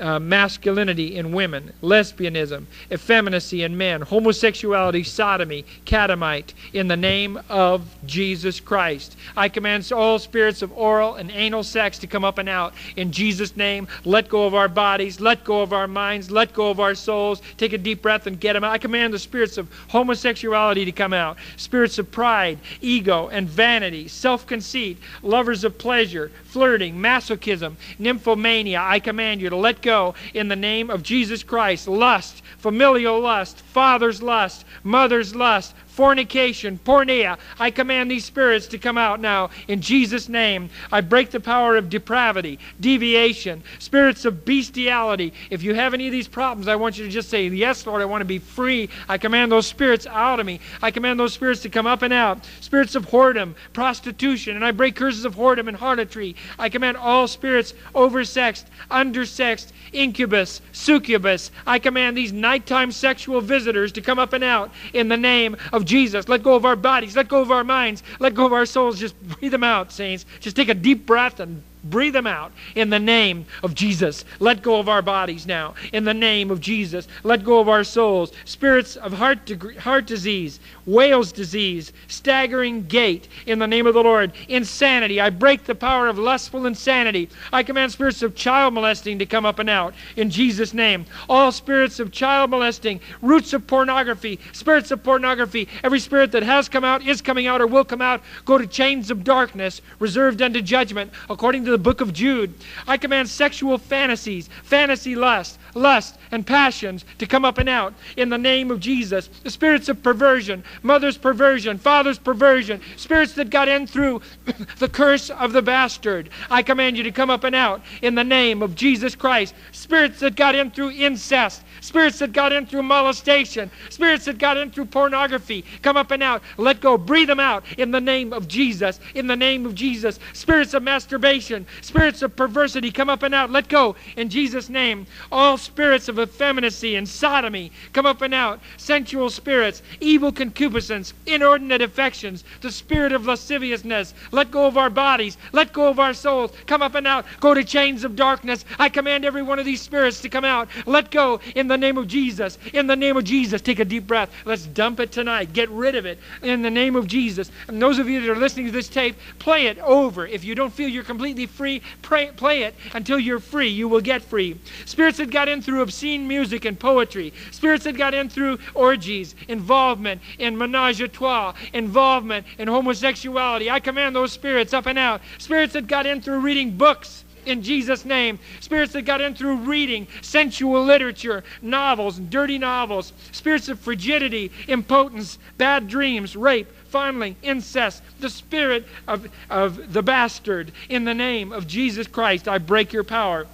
uh, masculinity in women, lesbianism, effeminacy in men, homosexuality, sodomy, catamite, in the name of Jesus Christ. I command all spirits of oral and anal sex to come up and out. In Jesus' name, let go of our bodies, let go of our minds, let go of our souls. Take a deep breath and get them out. I command the spirits of homosexuality to come out, spirits of pride, ego, and vanity, self conceit, lovers of pleasure, flirting, masochism, nymphomania. I command you to let go in the name of Jesus Christ. Lust, familial lust, father's lust, mother's lust, fornication, porneia. I command these spirits to come out now in Jesus' name. I break the power of depravity, deviation, spirits of bestiality. If you have any of these problems, I want you to just say, Yes, Lord, I want to be free. I command those spirits out of me. I command those spirits to come up and out. Spirits of whoredom, prostitution, and I break curses of whoredom and harlotry. I command all spirits oversexed, undersexed, incubus, succubus. I command these nighttime sexual visitors to come up and out in the name of Jesus. Let go of our bodies. Let go of our minds. Let go of our souls. Just breathe them out, saints. Just take a deep breath and breathe them out in the name of Jesus. Let go of our bodies now in the name of Jesus. Let go of our souls. Spirits of heart, heart disease, Weil's disease, staggering gait in the name of the Lord. Insanity. I break the power of lustful insanity. I command spirits of child molesting to come up and out in Jesus' name. All spirits of child molesting, roots of pornography, spirits of pornography, every spirit that has come out, is coming out, or will come out, go to chains of darkness reserved unto judgment according to the book of Jude. I command sexual fantasies, fantasy lust, lust, and passions to come up and out in the name of Jesus. The spirits of perversion, mother's perversion, father's perversion, spirits that got in through the curse of the bastard. I command you to come up and out in the name of Jesus Christ. Spirits that got in through incest, spirits that got in through molestation, spirits that got in through pornography, come up and out. Let go. Breathe them out in the name of Jesus. In the name of Jesus. Spirits of masturbation, spirits of perversity, come up and out. Let go in Jesus' name. All spirits of effeminacy and sodomy, come up and out. Sensual spirits, evil concupiscence, inordinate affections, the spirit of lasciviousness. Let go of our bodies. Let go of our souls. Come up and out. Go to chains of darkness. I command every one of these spirits to come out. Let go in the name of Jesus. In the name of Jesus. Take a deep breath. Let's dump it tonight. Get rid of it in the name of Jesus. And those of you that are listening to this tape, play it over. If you don't feel you're completely free, pray, play it until you're free. You will get free. Spirits that got in through obscene music and poetry. Spirits that got in through orgies, involvement in menage a trois, involvement in homosexuality. I command those spirits up and out. Spirits that got in through reading books in Jesus' name. Spirits that got in through reading sensual literature, novels, dirty novels. Spirits of frigidity, impotence, bad dreams, rape, finally, incest, the spirit of, of the bastard. In the name of Jesus Christ, I break your power.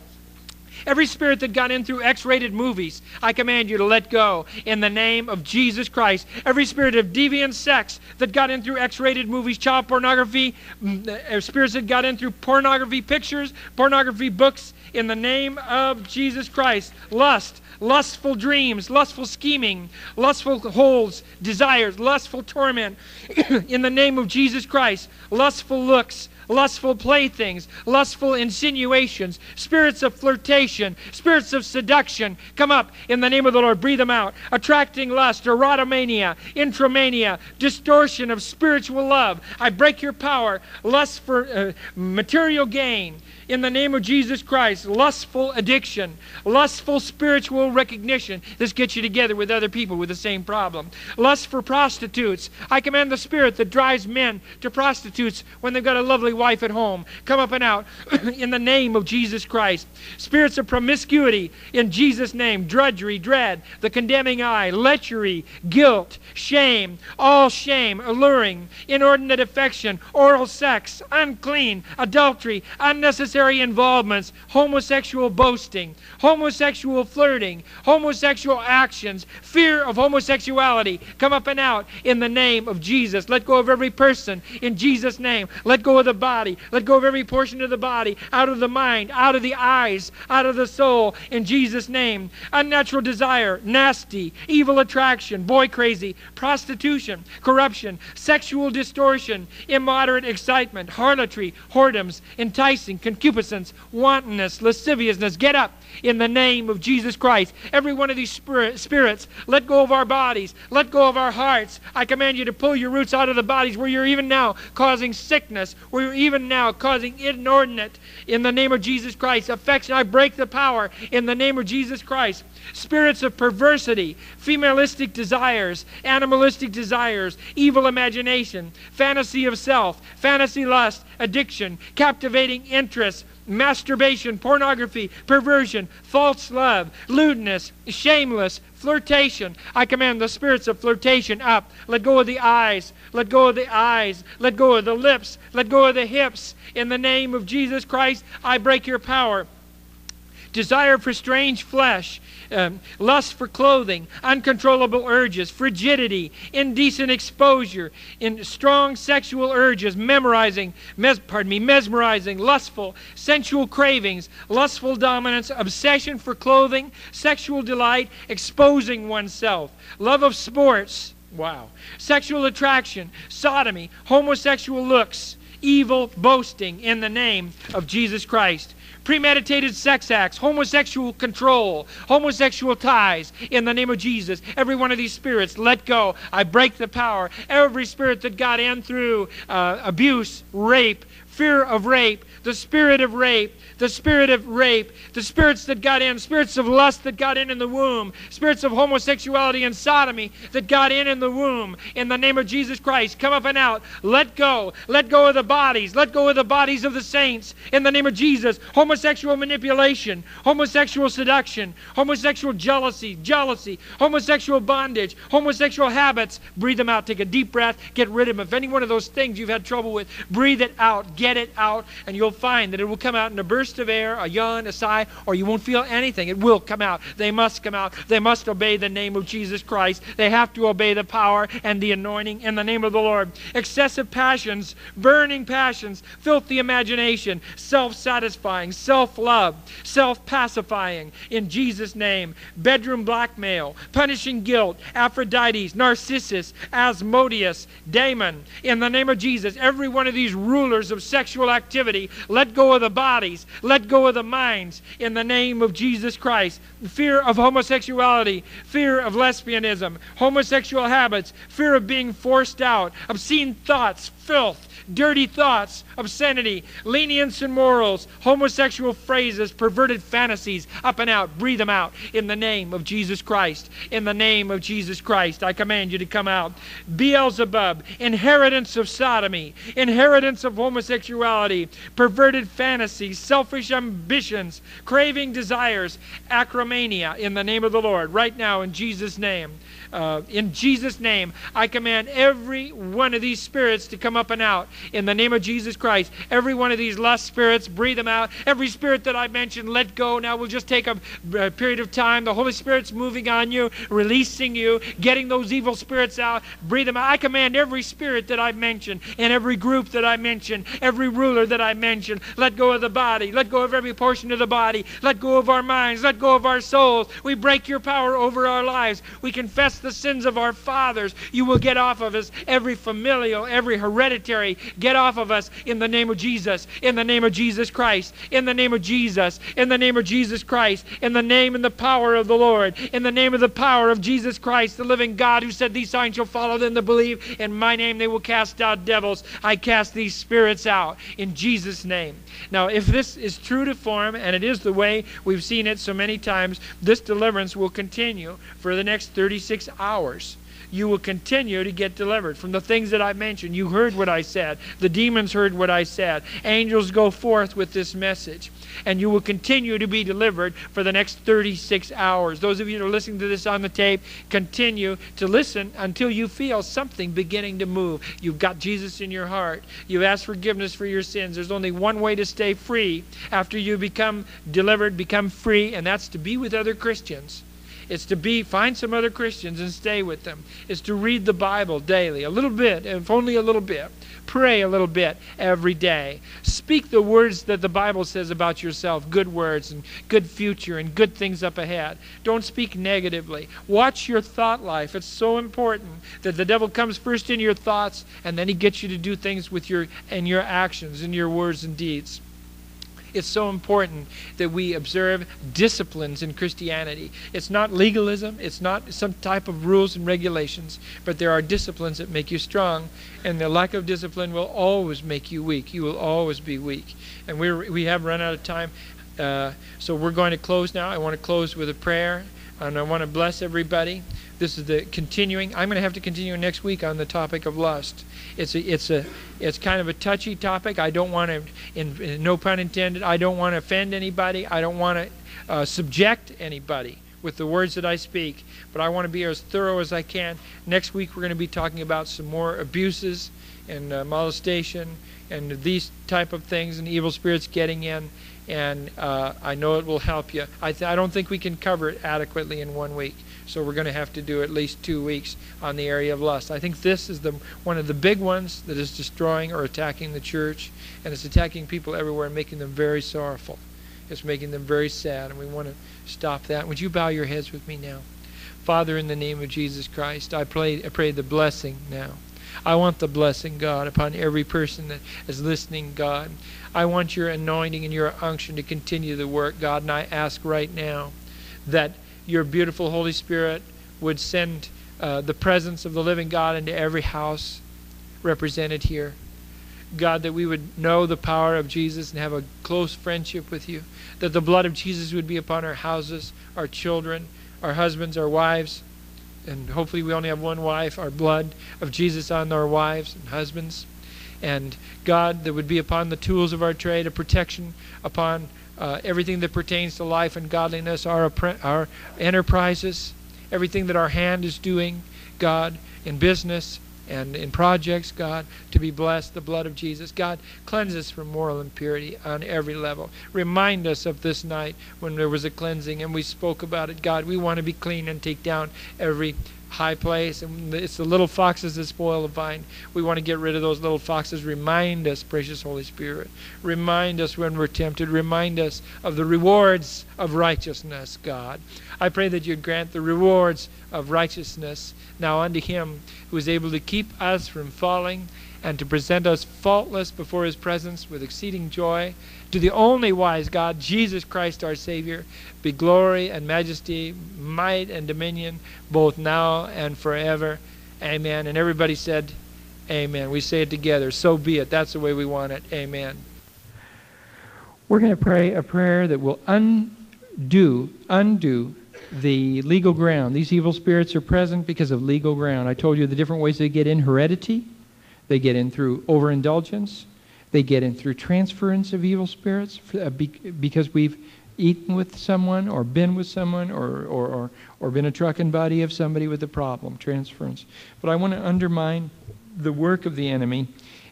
Every spirit that got in through X rated movies, I command you to let go in the name of Jesus Christ. Every spirit of deviant sex that got in through X rated movies, child pornography, mm, uh, spirits that got in through pornography pictures, pornography books, in the name of Jesus Christ. Lust, lustful dreams, lustful scheming, lustful holds, desires, lustful torment, in the name of Jesus Christ. Lustful looks, lustful playthings, lustful insinuations, spirits of flirtation, spirits of seduction. Come up in the name of the Lord. Breathe them out. Attracting lust, erotomania, intramania, distortion of spiritual love. I break your power. Lust for uh, material gain in the name of Jesus Christ. Lustful addiction, lustful spiritual recognition. This gets you together with other people with the same problem. Lust for prostitutes. I command the spirit that drives men to prostitutes when they've got a lovely wife at home. Come up and out in the name of Jesus Christ. Spirits of promiscuity in Jesus' name. Drudgery, dread, the condemning eye, lechery, guilt, shame, all shame, alluring, inordinate affection, oral sex, unclean, adultery, unnecessary involvements, homosexual boasting, homosexual flirting, homosexual actions, fear of homosexuality. Come up and out in the name of Jesus. Let go of every person in Jesus' name. Let go of the body. Let go of every portion of the body, out of the mind, out of the eyes, out of the soul, in Jesus' name. Unnatural desire, nasty, evil attraction, boy crazy, prostitution, corruption, sexual distortion, immoderate excitement, harlotry, whoredoms, enticing, wantonness, lasciviousness. Get up in the name of Jesus Christ. Every one of these spirit, spirits, let go of our bodies, let go of our hearts. I command you to pull your roots out of the bodies where you're even now causing sickness, where you're even now causing inordinate, in the name of Jesus Christ, affection. I break the power in the name of Jesus Christ spirits of perversity, femalistic desires, animalistic desires, evil imagination, fantasy of self, fantasy lust, addiction, captivating interest, masturbation, pornography, perversion, false love, lewdness, shameless, flirtation. I command the spirits of flirtation up. Let go of the eyes. Let go of the eyes. Let go of the lips. Let go of the hips. In the name of Jesus Christ, I break your power desire for strange flesh, um, lust for clothing, uncontrollable urges, frigidity, indecent exposure, in strong sexual urges, memorizing, mes- pardon me, mesmerizing, lustful, sensual cravings, lustful dominance, obsession for clothing, sexual delight, exposing oneself, love of sports, wow, sexual attraction, sodomy, homosexual looks, evil boasting in the name of Jesus Christ premeditated sex acts, homosexual control, homosexual ties. In the name of Jesus, every one of these spirits, let go. I break the power. Every spirit that got in through uh, abuse, rape, fear of rape, the spirit of rape, the spirit of rape, the spirits that got in, spirits of lust that got in in the womb, spirits of homosexuality and sodomy that got in in the womb. In the name of Jesus Christ, come up and out. Let go. Let go of the bodies. Let go of the bodies of the saints. In the name of Jesus, homosexual manipulation, homosexual seduction, homosexual jealousy, jealousy, homosexual bondage, homosexual habits. Breathe them out. Take a deep breath. Get rid of them. If any one of those things you've had trouble with, breathe it out. Get it out, and you'll find that it will come out in a burst of air, a yawn, a sigh, or you won't feel anything. It will come out. They must come out. They must obey the name of Jesus Christ. They have to obey the power and the anointing in the name of the Lord. Excessive passions, burning passions, filthy imagination, self satisfying, self love, self pacifying in Jesus' name. Bedroom blackmail, punishing guilt, Aphrodites, Narcissus, Asmodeus, Damon. In the name of Jesus, every one of these rulers of sexual activity, let go of the bodies, let go of the minds in the name of Jesus Christ. Fear of homosexuality, fear of lesbianism, homosexual habits, fear of being forced out, obscene thoughts, filth, dirty thoughts, obscenity, lenience in morals, homosexual phrases, perverted fantasies, up and out. Breathe them out. In the name of Jesus Christ. In the name of Jesus Christ, I command you to come out. Beelzebub, inheritance of sodomy, inheritance of homosexuality, perverted fantasies, selfish ambitions, craving desires, acromania, in the name of the Lord, right now in Jesus' name. Uh, in Jesus' name, I command every one of these spirits to come up and out. In the name of Jesus Christ, every one of these lust spirits, breathe them out. Every spirit that I mentioned, let go. Now we'll just take a, a period of time. The Holy Spirit's moving on you, releasing you, getting those evil spirits out. Breathe them out. I command every spirit that I mentioned, and every group that I mentioned, every ruler that I mentioned, let go of the body. Let go of every portion of the body. Let go of our minds. Let go of our souls. We break your power over our lives. We confess the sins of our fathers. You will get off of us every familial, every hereditary. Get off of us in the name of Jesus. In the name of Jesus Christ. In the name of Jesus. In the name of Jesus Christ. In the name and the power of the Lord. In the name of the power of Jesus Christ, the living God, who said, These signs shall follow them that believe. In my name they will cast out devils. I cast these spirits out in Jesus' name. Now, if this is true to form, and it is the way we've seen it so many times, this deliverance will continue for the next 36 hours. You will continue to get delivered from the things that I mentioned. You heard what I said. The demons heard what I said. Angels go forth with this message. and you will continue to be delivered for the next 36 hours. Those of you that are listening to this on the tape, continue to listen until you feel something beginning to move. You've got Jesus in your heart. You've asked forgiveness for your sins. There's only one way to stay free after you become delivered, become free, and that's to be with other Christians. It's to be find some other Christians and stay with them. It's to read the Bible daily, a little bit, if only a little bit. Pray a little bit every day. Speak the words that the Bible says about yourself, good words and good future and good things up ahead. Don't speak negatively. Watch your thought life. It's so important that the devil comes first in your thoughts and then he gets you to do things with your and your actions and your words and deeds. It's so important that we observe disciplines in Christianity. It's not legalism, it's not some type of rules and regulations, but there are disciplines that make you strong, and the lack of discipline will always make you weak. You will always be weak. And we we have run out of time, uh, so we're going to close now. I want to close with a prayer, and I want to bless everybody. This is the continuing. I'm going to have to continue next week on the topic of lust. It's a, it's a, it's kind of a touchy topic. I don't want to, in, in no pun intended, I don't want to offend anybody. I don't want to uh, subject anybody with the words that I speak. But I want to be as thorough as I can. Next week we're going to be talking about some more abuses and uh, molestation and these type of things and evil spirits getting in and uh, I know it will help you. I, I don't think we can cover it adequately in one week. So we're going to have to do at least two weeks on the area of lust. I think this is the one of the big ones that is destroying or attacking the church, and it's attacking people everywhere and making them very sorrowful. It's making them very sad, and we want to stop that. Would you bow your heads with me now? Father, in the name of Jesus Christ, I pray, I pray the blessing now. I want the blessing, God, upon every person that is listening, God. I want your anointing and your unction to continue the work, God, and I ask right now that your beautiful Holy Spirit would send uh, the presence of the living God into every house represented here. God, that we would know the power of Jesus and have a close friendship with you. That the blood of Jesus would be upon our houses, our children, our husbands, our wives. And hopefully we only have one wife, our blood of Jesus on our wives and husbands. And God, that would be upon the tools of our trade, a protection upon uh, everything that pertains to life and godliness, our, our enterprises, everything that our hand is doing, God, in business and in projects, God, to be blessed, the blood of Jesus. God, cleanse us from moral impurity on every level. Remind us of this night when there was a cleansing and we spoke about it. God, we want to be clean and take down every high place, and it's the little foxes that spoil the vine. We want to get rid of those little foxes. Remind us, precious Holy Spirit. Remind us when we're tempted. Remind us of the rewards of righteousness, God. I pray that you'd grant the rewards of righteousness now unto him who is able to keep us from falling and to present us faultless before his presence with exceeding joy. To the only wise God, Jesus Christ our Savior, be glory and majesty, might and dominion, both now and forever. Amen. And everybody said, Amen. We say it together. So be it. That's the way we want it. Amen. We're going to pray a prayer that will undo, undo the legal ground. These evil spirits are present because of legal ground. I told you the different ways they get in heredity, they get in through overindulgence, they get in through transference of evil spirits uh, because we've eaten with someone or been with someone or, or, or, or been a trucking body of somebody with a problem, transference. But I want to undermine the work of the enemy.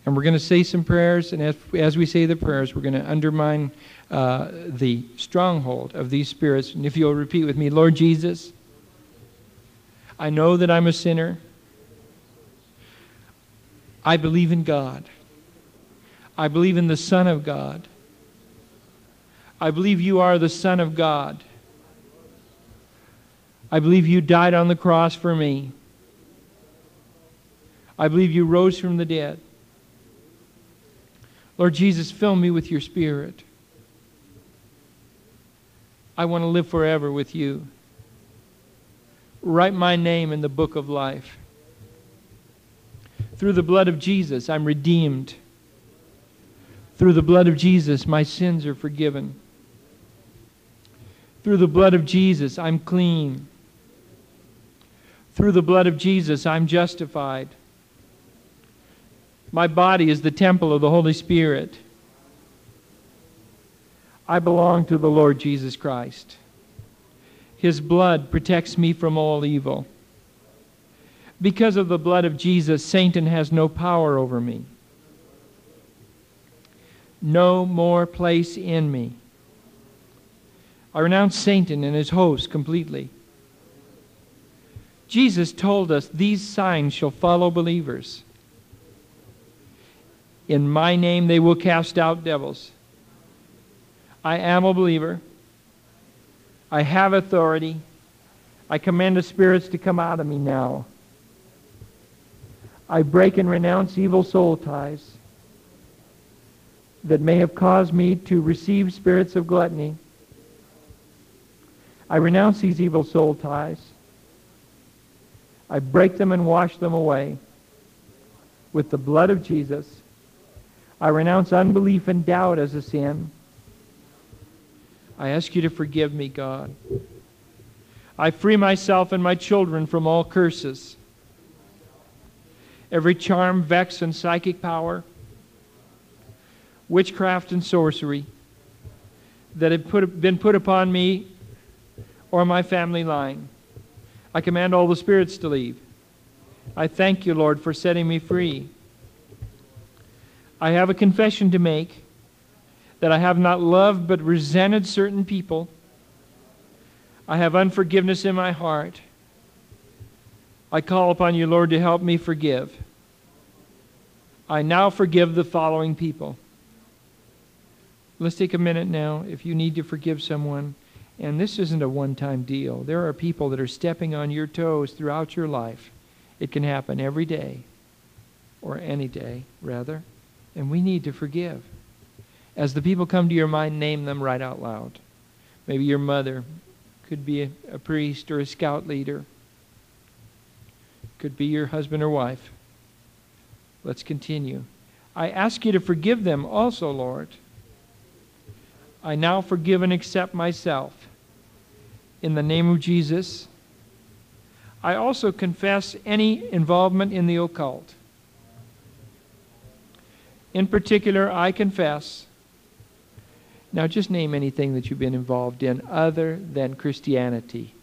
And we're going to say some prayers, and as, as we say the prayers, we're going to undermine uh, the stronghold of these spirits. And if you'll repeat with me, Lord Jesus, I know that I'm a sinner. I believe in God. I believe in the Son of God. I believe you are the Son of God. I believe you died on the cross for me. I believe you rose from the dead. Lord Jesus, fill me with your Spirit. I want to live forever with you. Write my name in the book of life. Through the blood of Jesus, I'm redeemed. Through the blood of Jesus, my sins are forgiven. Through the blood of Jesus, I'm clean. Through the blood of Jesus, I'm justified. My body is the temple of the Holy Spirit. I belong to the Lord Jesus Christ. His blood protects me from all evil. Because of the blood of Jesus, Satan has no power over me. No more place in me. I renounce Satan and his hosts completely. Jesus told us these signs shall follow believers. In my name they will cast out devils. I am a believer. I have authority. I command the spirits to come out of me now. I break and renounce evil soul ties that may have caused me to receive spirits of gluttony. I renounce these evil soul ties. I break them and wash them away with the blood of Jesus. I renounce unbelief and doubt as a sin. I ask you to forgive me, God. I free myself and my children from all curses. Every charm, vex, and psychic power, witchcraft, and sorcery that have put, been put upon me or my family line. I command all the spirits to leave. I thank you, Lord, for setting me free. I have a confession to make that I have not loved but resented certain people. I have unforgiveness in my heart. I call upon you, Lord, to help me forgive. I now forgive the following people. Let's take a minute now. If you need to forgive someone, and this isn't a one time deal. There are people that are stepping on your toes throughout your life. It can happen every day, or any day, rather. And we need to forgive. As the people come to your mind, name them right out loud. Maybe your mother could be a, a priest or a scout leader, could be your husband or wife. Let's continue. I ask you to forgive them also, Lord. I now forgive and accept myself in the name of Jesus. I also confess any involvement in the occult. In particular, I confess. Now, just name anything that you've been involved in other than Christianity.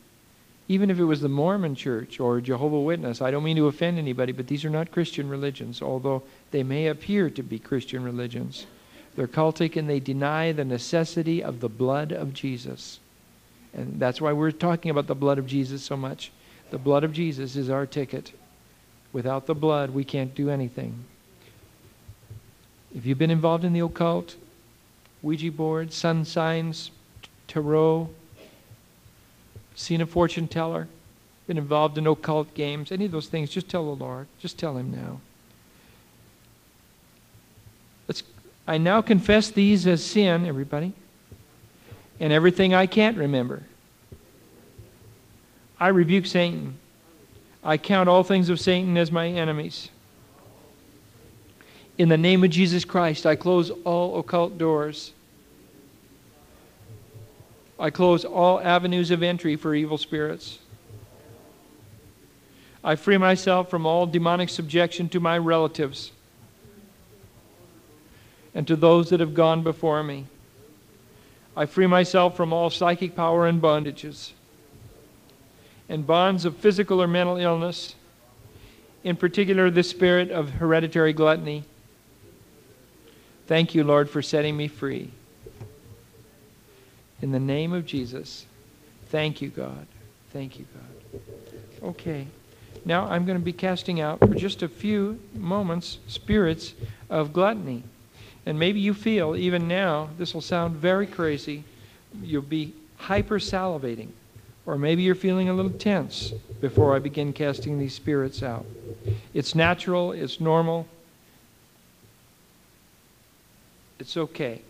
Even if it was the Mormon church or Jehovah Witness, I don't mean to offend anybody, but these are not Christian religions, although they may appear to be Christian religions. They're cultic and they deny the necessity of the blood of Jesus. And that's why we're talking about the blood of Jesus so much. The blood of Jesus is our ticket. Without the blood, we can't do anything. If you've been involved in the occult, Ouija board, sun signs, tarot, seen a fortune teller, been involved in occult games, any of those things, just tell the Lord. Just tell Him now. Let's, I now confess these as sin, everybody and everything I can't remember. I rebuke Satan. I count all things of Satan as my enemies. In the name of Jesus Christ, I close all occult doors. I close all avenues of entry for evil spirits. I free myself from all demonic subjection to my relatives and to those that have gone before me. I free myself from all psychic power and bondages and bonds of physical or mental illness, in particular the spirit of hereditary gluttony. Thank you, Lord, for setting me free. In the name of Jesus, thank you, God. Thank you, God. Okay. Now I'm going to be casting out for just a few moments spirits of gluttony. And maybe you feel, even now, this will sound very crazy, you'll be hyper salivating. Or maybe you're feeling a little tense before I begin casting these spirits out. It's natural, it's normal, it's okay.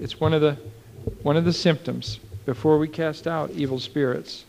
It's one of the, one of the symptoms before we cast out evil spirits.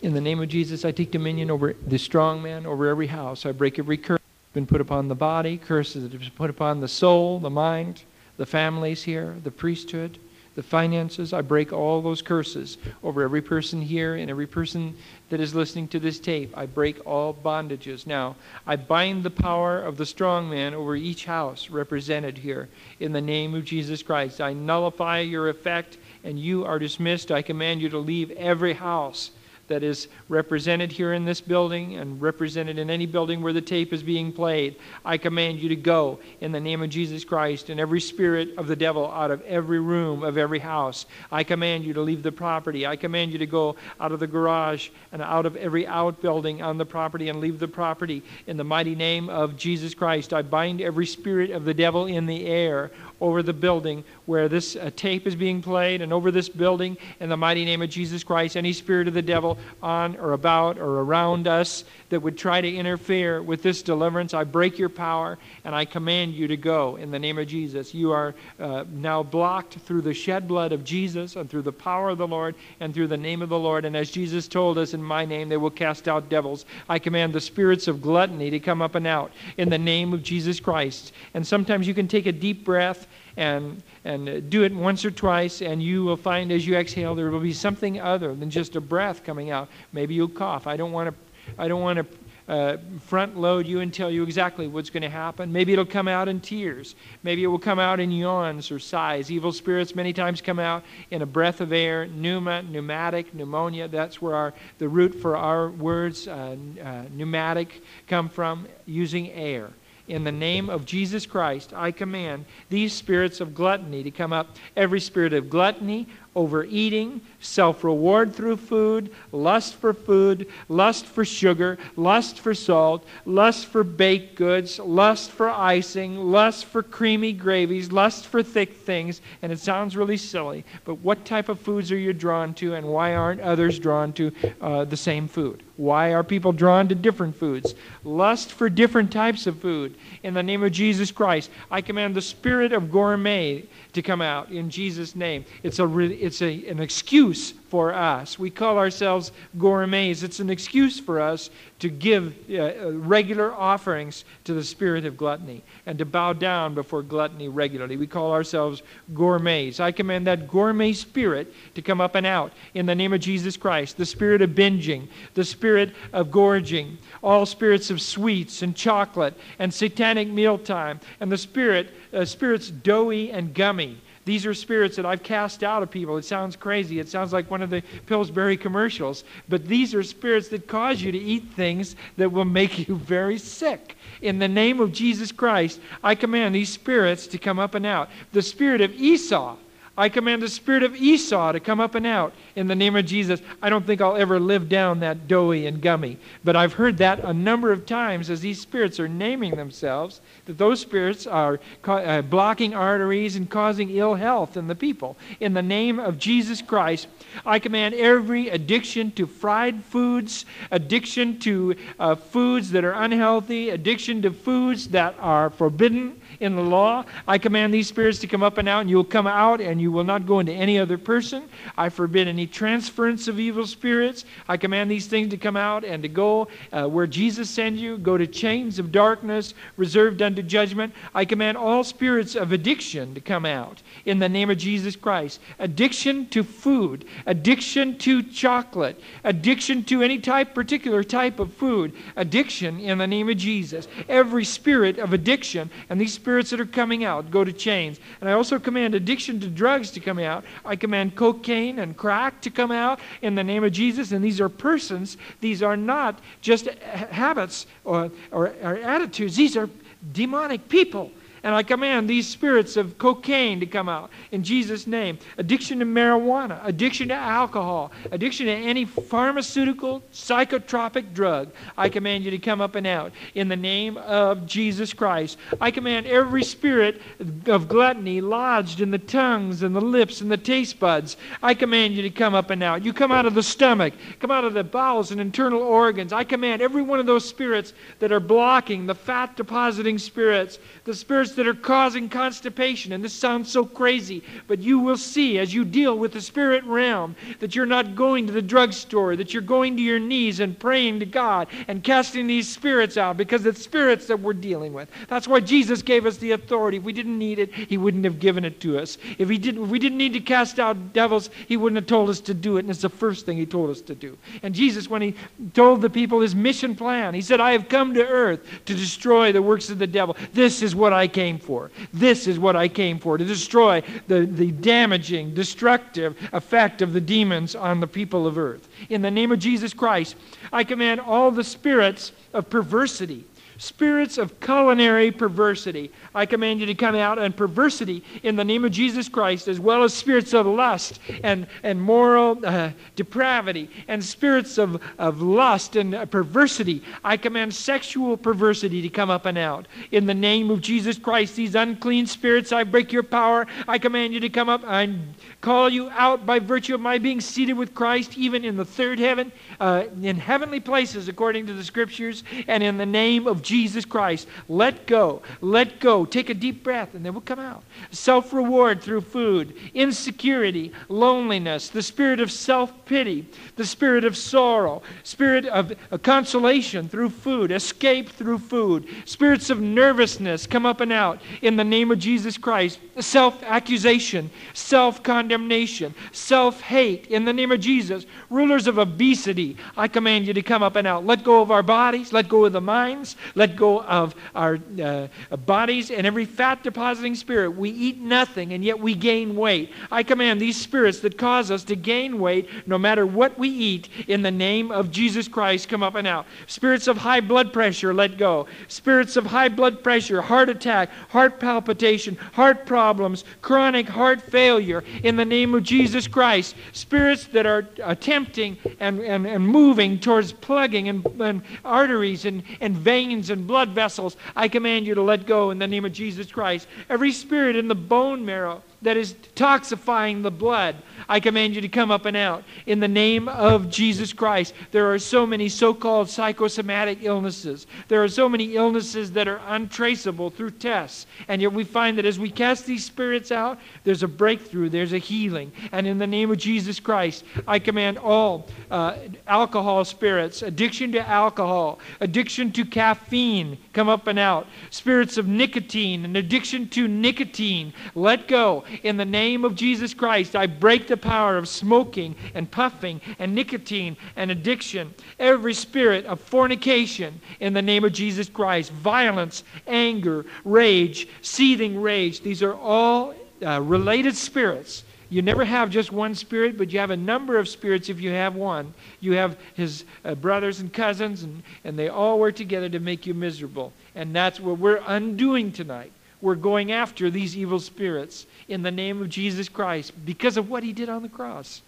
In the name of Jesus, I take dominion over the strong man, over every house. I break every curse been put upon the body, curses that have been put upon the soul, the mind, the families here, the priesthood, the finances. I break all those curses over every person here and every person that is listening to this tape. I break all bondages. Now, I bind the power of the strong man over each house represented here in the name of Jesus Christ. I nullify your effect and you are dismissed. I command you to leave every house that is represented here in this building and represented in any building where the tape is being played. I command you to go in the name of Jesus Christ and every spirit of the devil out of every room of every house. I command you to leave the property. I command you to go out of the garage and out of every outbuilding on the property and leave the property in the mighty name of Jesus Christ. I bind every spirit of the devil in the air over the building where this uh, tape is being played and over this building in the mighty name of Jesus Christ. Any spirit of the devil on or about or around us that would try to interfere with this deliverance, I break your power and I command you to go in the name of Jesus. You are uh, now blocked through the shed blood of Jesus and through the power of the Lord and through the name of the Lord. And as Jesus told us, in my name they will cast out devils. I command the spirits of gluttony to come up and out in the name of Jesus Christ. And sometimes you can take a deep breath and and do it once or twice and you will find as you exhale there will be something other than just a breath coming out maybe you'll cough i don't want to i don't want to uh, front load you and tell you exactly what's going to happen. Maybe it'll come out in tears. Maybe it will come out in yawns or sighs. Evil spirits many times come out in a breath of air, pneuma, pneumatic, pneumonia. That's where our, the root for our words, uh, uh, pneumatic, come from, using air. In the name of Jesus Christ, I command these spirits of gluttony to come up. Every spirit of gluttony, overeating, self reward through food, lust for food, lust for sugar, lust for salt, lust for baked goods, lust for icing, lust for creamy gravies, lust for thick things. And it sounds really silly, but what type of foods are you drawn to, and why aren't others drawn to uh, the same food? Why are people drawn to different foods? Lust for different types of food. In the name of Jesus Christ, I command the spirit of gourmet to come out in Jesus' name. It's, a, it's a, an excuse for us. We call ourselves gourmets. It's an excuse for us to give uh, uh, regular offerings to the spirit of gluttony and to bow down before gluttony regularly. We call ourselves gourmets. I command that gourmet spirit to come up and out in the name of Jesus Christ. The spirit of binging, the spirit of gorging, all spirits of sweets and chocolate and satanic mealtime, and the spirit, uh, spirits doughy and gummy these are spirits that I've cast out of people. It sounds crazy. It sounds like one of the Pillsbury commercials. But these are spirits that cause you to eat things that will make you very sick. In the name of Jesus Christ, I command these spirits to come up and out. The spirit of Esau I command the spirit of Esau to come up and out in the name of Jesus. I don't think I'll ever live down that doughy and gummy, but I've heard that a number of times as these spirits are naming themselves, that those spirits are uh, blocking arteries and causing ill health in the people. In the name of Jesus Christ, I command every addiction to fried foods, addiction to uh, foods that are unhealthy, addiction to foods that are forbidden in the law. I command these spirits to come up and out, and you will come out, and you will not go into any other person. I forbid any transference of evil spirits. I command these things to come out and to go uh, where Jesus sends you. Go to chains of darkness reserved unto judgment. I command all spirits of addiction to come out in the name of Jesus Christ. Addiction to food, addiction to chocolate, addiction to any type, particular type of food, addiction in the name of Jesus. Every spirit of addiction, and these spirits that are coming out go to chains. And I also command addiction to drugs to come out. I command cocaine and crack to come out in the name of Jesus. And these are persons, these are not just habits or, or, or attitudes, these are demonic people and I command these spirits of cocaine to come out in Jesus' name. Addiction to marijuana, addiction to alcohol, addiction to any pharmaceutical, psychotropic drug. I command you to come up and out in the name of Jesus Christ. I command every spirit of gluttony lodged in the tongues and the lips and the taste buds. I command you to come up and out. You come out of the stomach, come out of the bowels and internal organs. I command every one of those spirits that are blocking the fat depositing spirits, the spirits that are causing constipation. And this sounds so crazy, but you will see as you deal with the spirit realm that you're not going to the drugstore, that you're going to your knees and praying to God and casting these spirits out because it's spirits that we're dealing with. That's why Jesus gave us the authority. If we didn't need it, He wouldn't have given it to us. If, he didn't, if we didn't need to cast out devils, He wouldn't have told us to do it. And it's the first thing He told us to do. And Jesus, when He told the people His mission plan, He said, I have come to earth to destroy the works of the devil. This is what I came for. This is what I came for to destroy the, the damaging, destructive effect of the demons on the people of earth. In the name of Jesus Christ, I command all the spirits of perversity spirits of culinary perversity. I command you to come out and perversity in the name of Jesus Christ, as well as spirits of lust and, and moral uh, depravity and spirits of, of lust and uh, perversity. I command sexual perversity to come up and out. In the name of Jesus Christ, these unclean spirits, I break your power. I command you to come up. I call you out by virtue of my being seated with Christ, even in the third heaven, uh, in heavenly places, according to the scriptures, and in the name of Jesus Christ. Let go. Let go. Take a deep breath, and then we'll come out. Self reward through food, insecurity, loneliness, the spirit of self pity, the spirit of sorrow, spirit of uh, consolation through food, escape through food, spirits of nervousness come up and out in the name of Jesus Christ, self accusation, self condemnation, self hate in the name of Jesus, rulers of obesity. I command you to come up and out. Let go of our bodies, let go of the minds, let go of our uh, bodies and every fat depositing spirit. We eat nothing and yet we gain weight. I command these spirits that cause us to gain weight, no matter what we eat, in the name of Jesus Christ, come up and out. Spirits of high blood pressure, let go. Spirits of high blood pressure, heart attack, heart palpitation, heart problems, chronic heart failure, in the name of Jesus Christ. Spirits that are attempting and, and, and moving towards plugging and, and arteries and, and veins and blood vessels, I command you to let go in the name of Jesus Christ. Every spirit in the bone marrow that is toxifying the blood, I command you to come up and out in the name of Jesus Christ. There are so many so called psychosomatic illnesses. There are so many illnesses that are untraceable through tests. And yet we find that as we cast these spirits out, there's a breakthrough, there's a healing. And in the name of Jesus Christ, I command all uh, alcohol spirits, addiction to alcohol, addiction to caffeine, come up and out. Spirits of nicotine and addiction to nicotine, let go. In the name of Jesus Christ, I break the power of smoking and puffing and nicotine and addiction. Every spirit of fornication, in the name of Jesus Christ, violence, anger, rage, seething rage, these are all uh, related spirits. You never have just one spirit, but you have a number of spirits if you have one. You have his uh, brothers and cousins, and, and they all work together to make you miserable. And that's what we're undoing tonight. We're going after these evil spirits in the name of Jesus Christ because of what he did on the cross.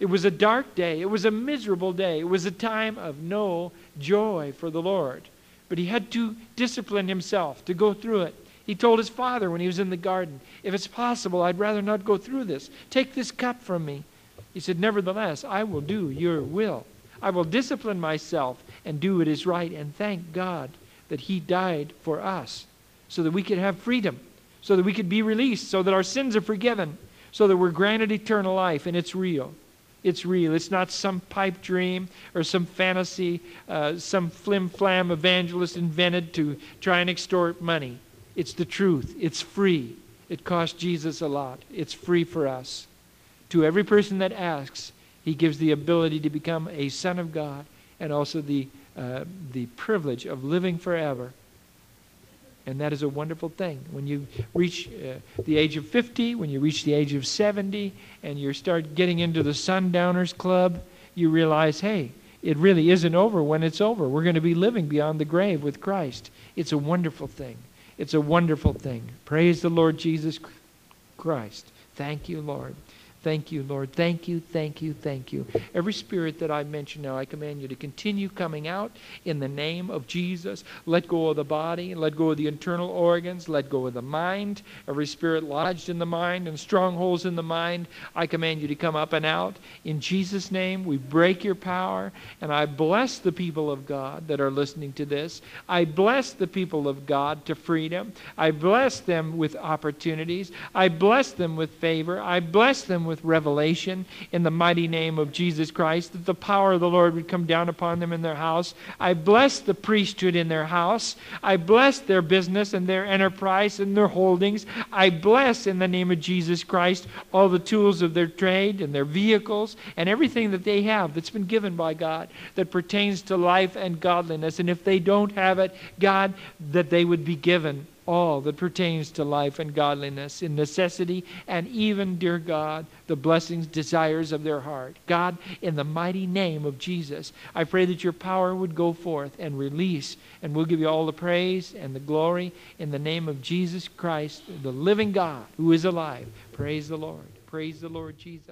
It was a dark day. It was a miserable day. It was a time of no joy for the Lord. But he had to discipline himself to go through it. He told his father when he was in the garden, If it's possible, I'd rather not go through this. Take this cup from me. He said, Nevertheless, I will do your will. I will discipline myself and do what is right. And thank God that he died for us so that we could have freedom, so that we could be released, so that our sins are forgiven, so that we're granted eternal life. And it's real. It's real. It's not some pipe dream or some fantasy, uh, some flim flam evangelist invented to try and extort money. It's the truth. It's free. It cost Jesus a lot. It's free for us. To every person that asks, he gives the ability to become a son of God and also the, uh, the privilege of living forever. And that is a wonderful thing. When you reach uh, the age of 50, when you reach the age of 70, and you start getting into the Sundowners Club, you realize, hey, it really isn't over when it's over. We're going to be living beyond the grave with Christ. It's a wonderful thing. It's a wonderful thing. Praise the Lord Jesus Christ. Thank you, Lord. Thank you, Lord. Thank you, thank you, thank you. Every spirit that I mention now, I command you to continue coming out in the name of Jesus. Let go of the body, let go of the internal organs, let go of the mind. Every spirit lodged in the mind and strongholds in the mind, I command you to come up and out. In Jesus' name, we break your power, and I bless the people of God that are listening to this. I bless the people of God to freedom. I bless them with opportunities. I bless them with favor. I bless them with revelation in the mighty name of Jesus Christ, that the power of the Lord would come down upon them in their house. I bless the priesthood in their house. I bless their business and their enterprise and their holdings. I bless in the name of Jesus Christ all the tools of their trade and their vehicles and everything that they have that's been given by God that pertains to life and godliness. And if they don't have it, God, that they would be given all that pertains to life and godliness in necessity and even, dear God, the blessings, desires of their heart. God, in the mighty name of Jesus, I pray that your power would go forth and release, and we'll give you all the praise and the glory in the name of Jesus Christ, the living God who is alive. Praise the Lord. Praise the Lord Jesus.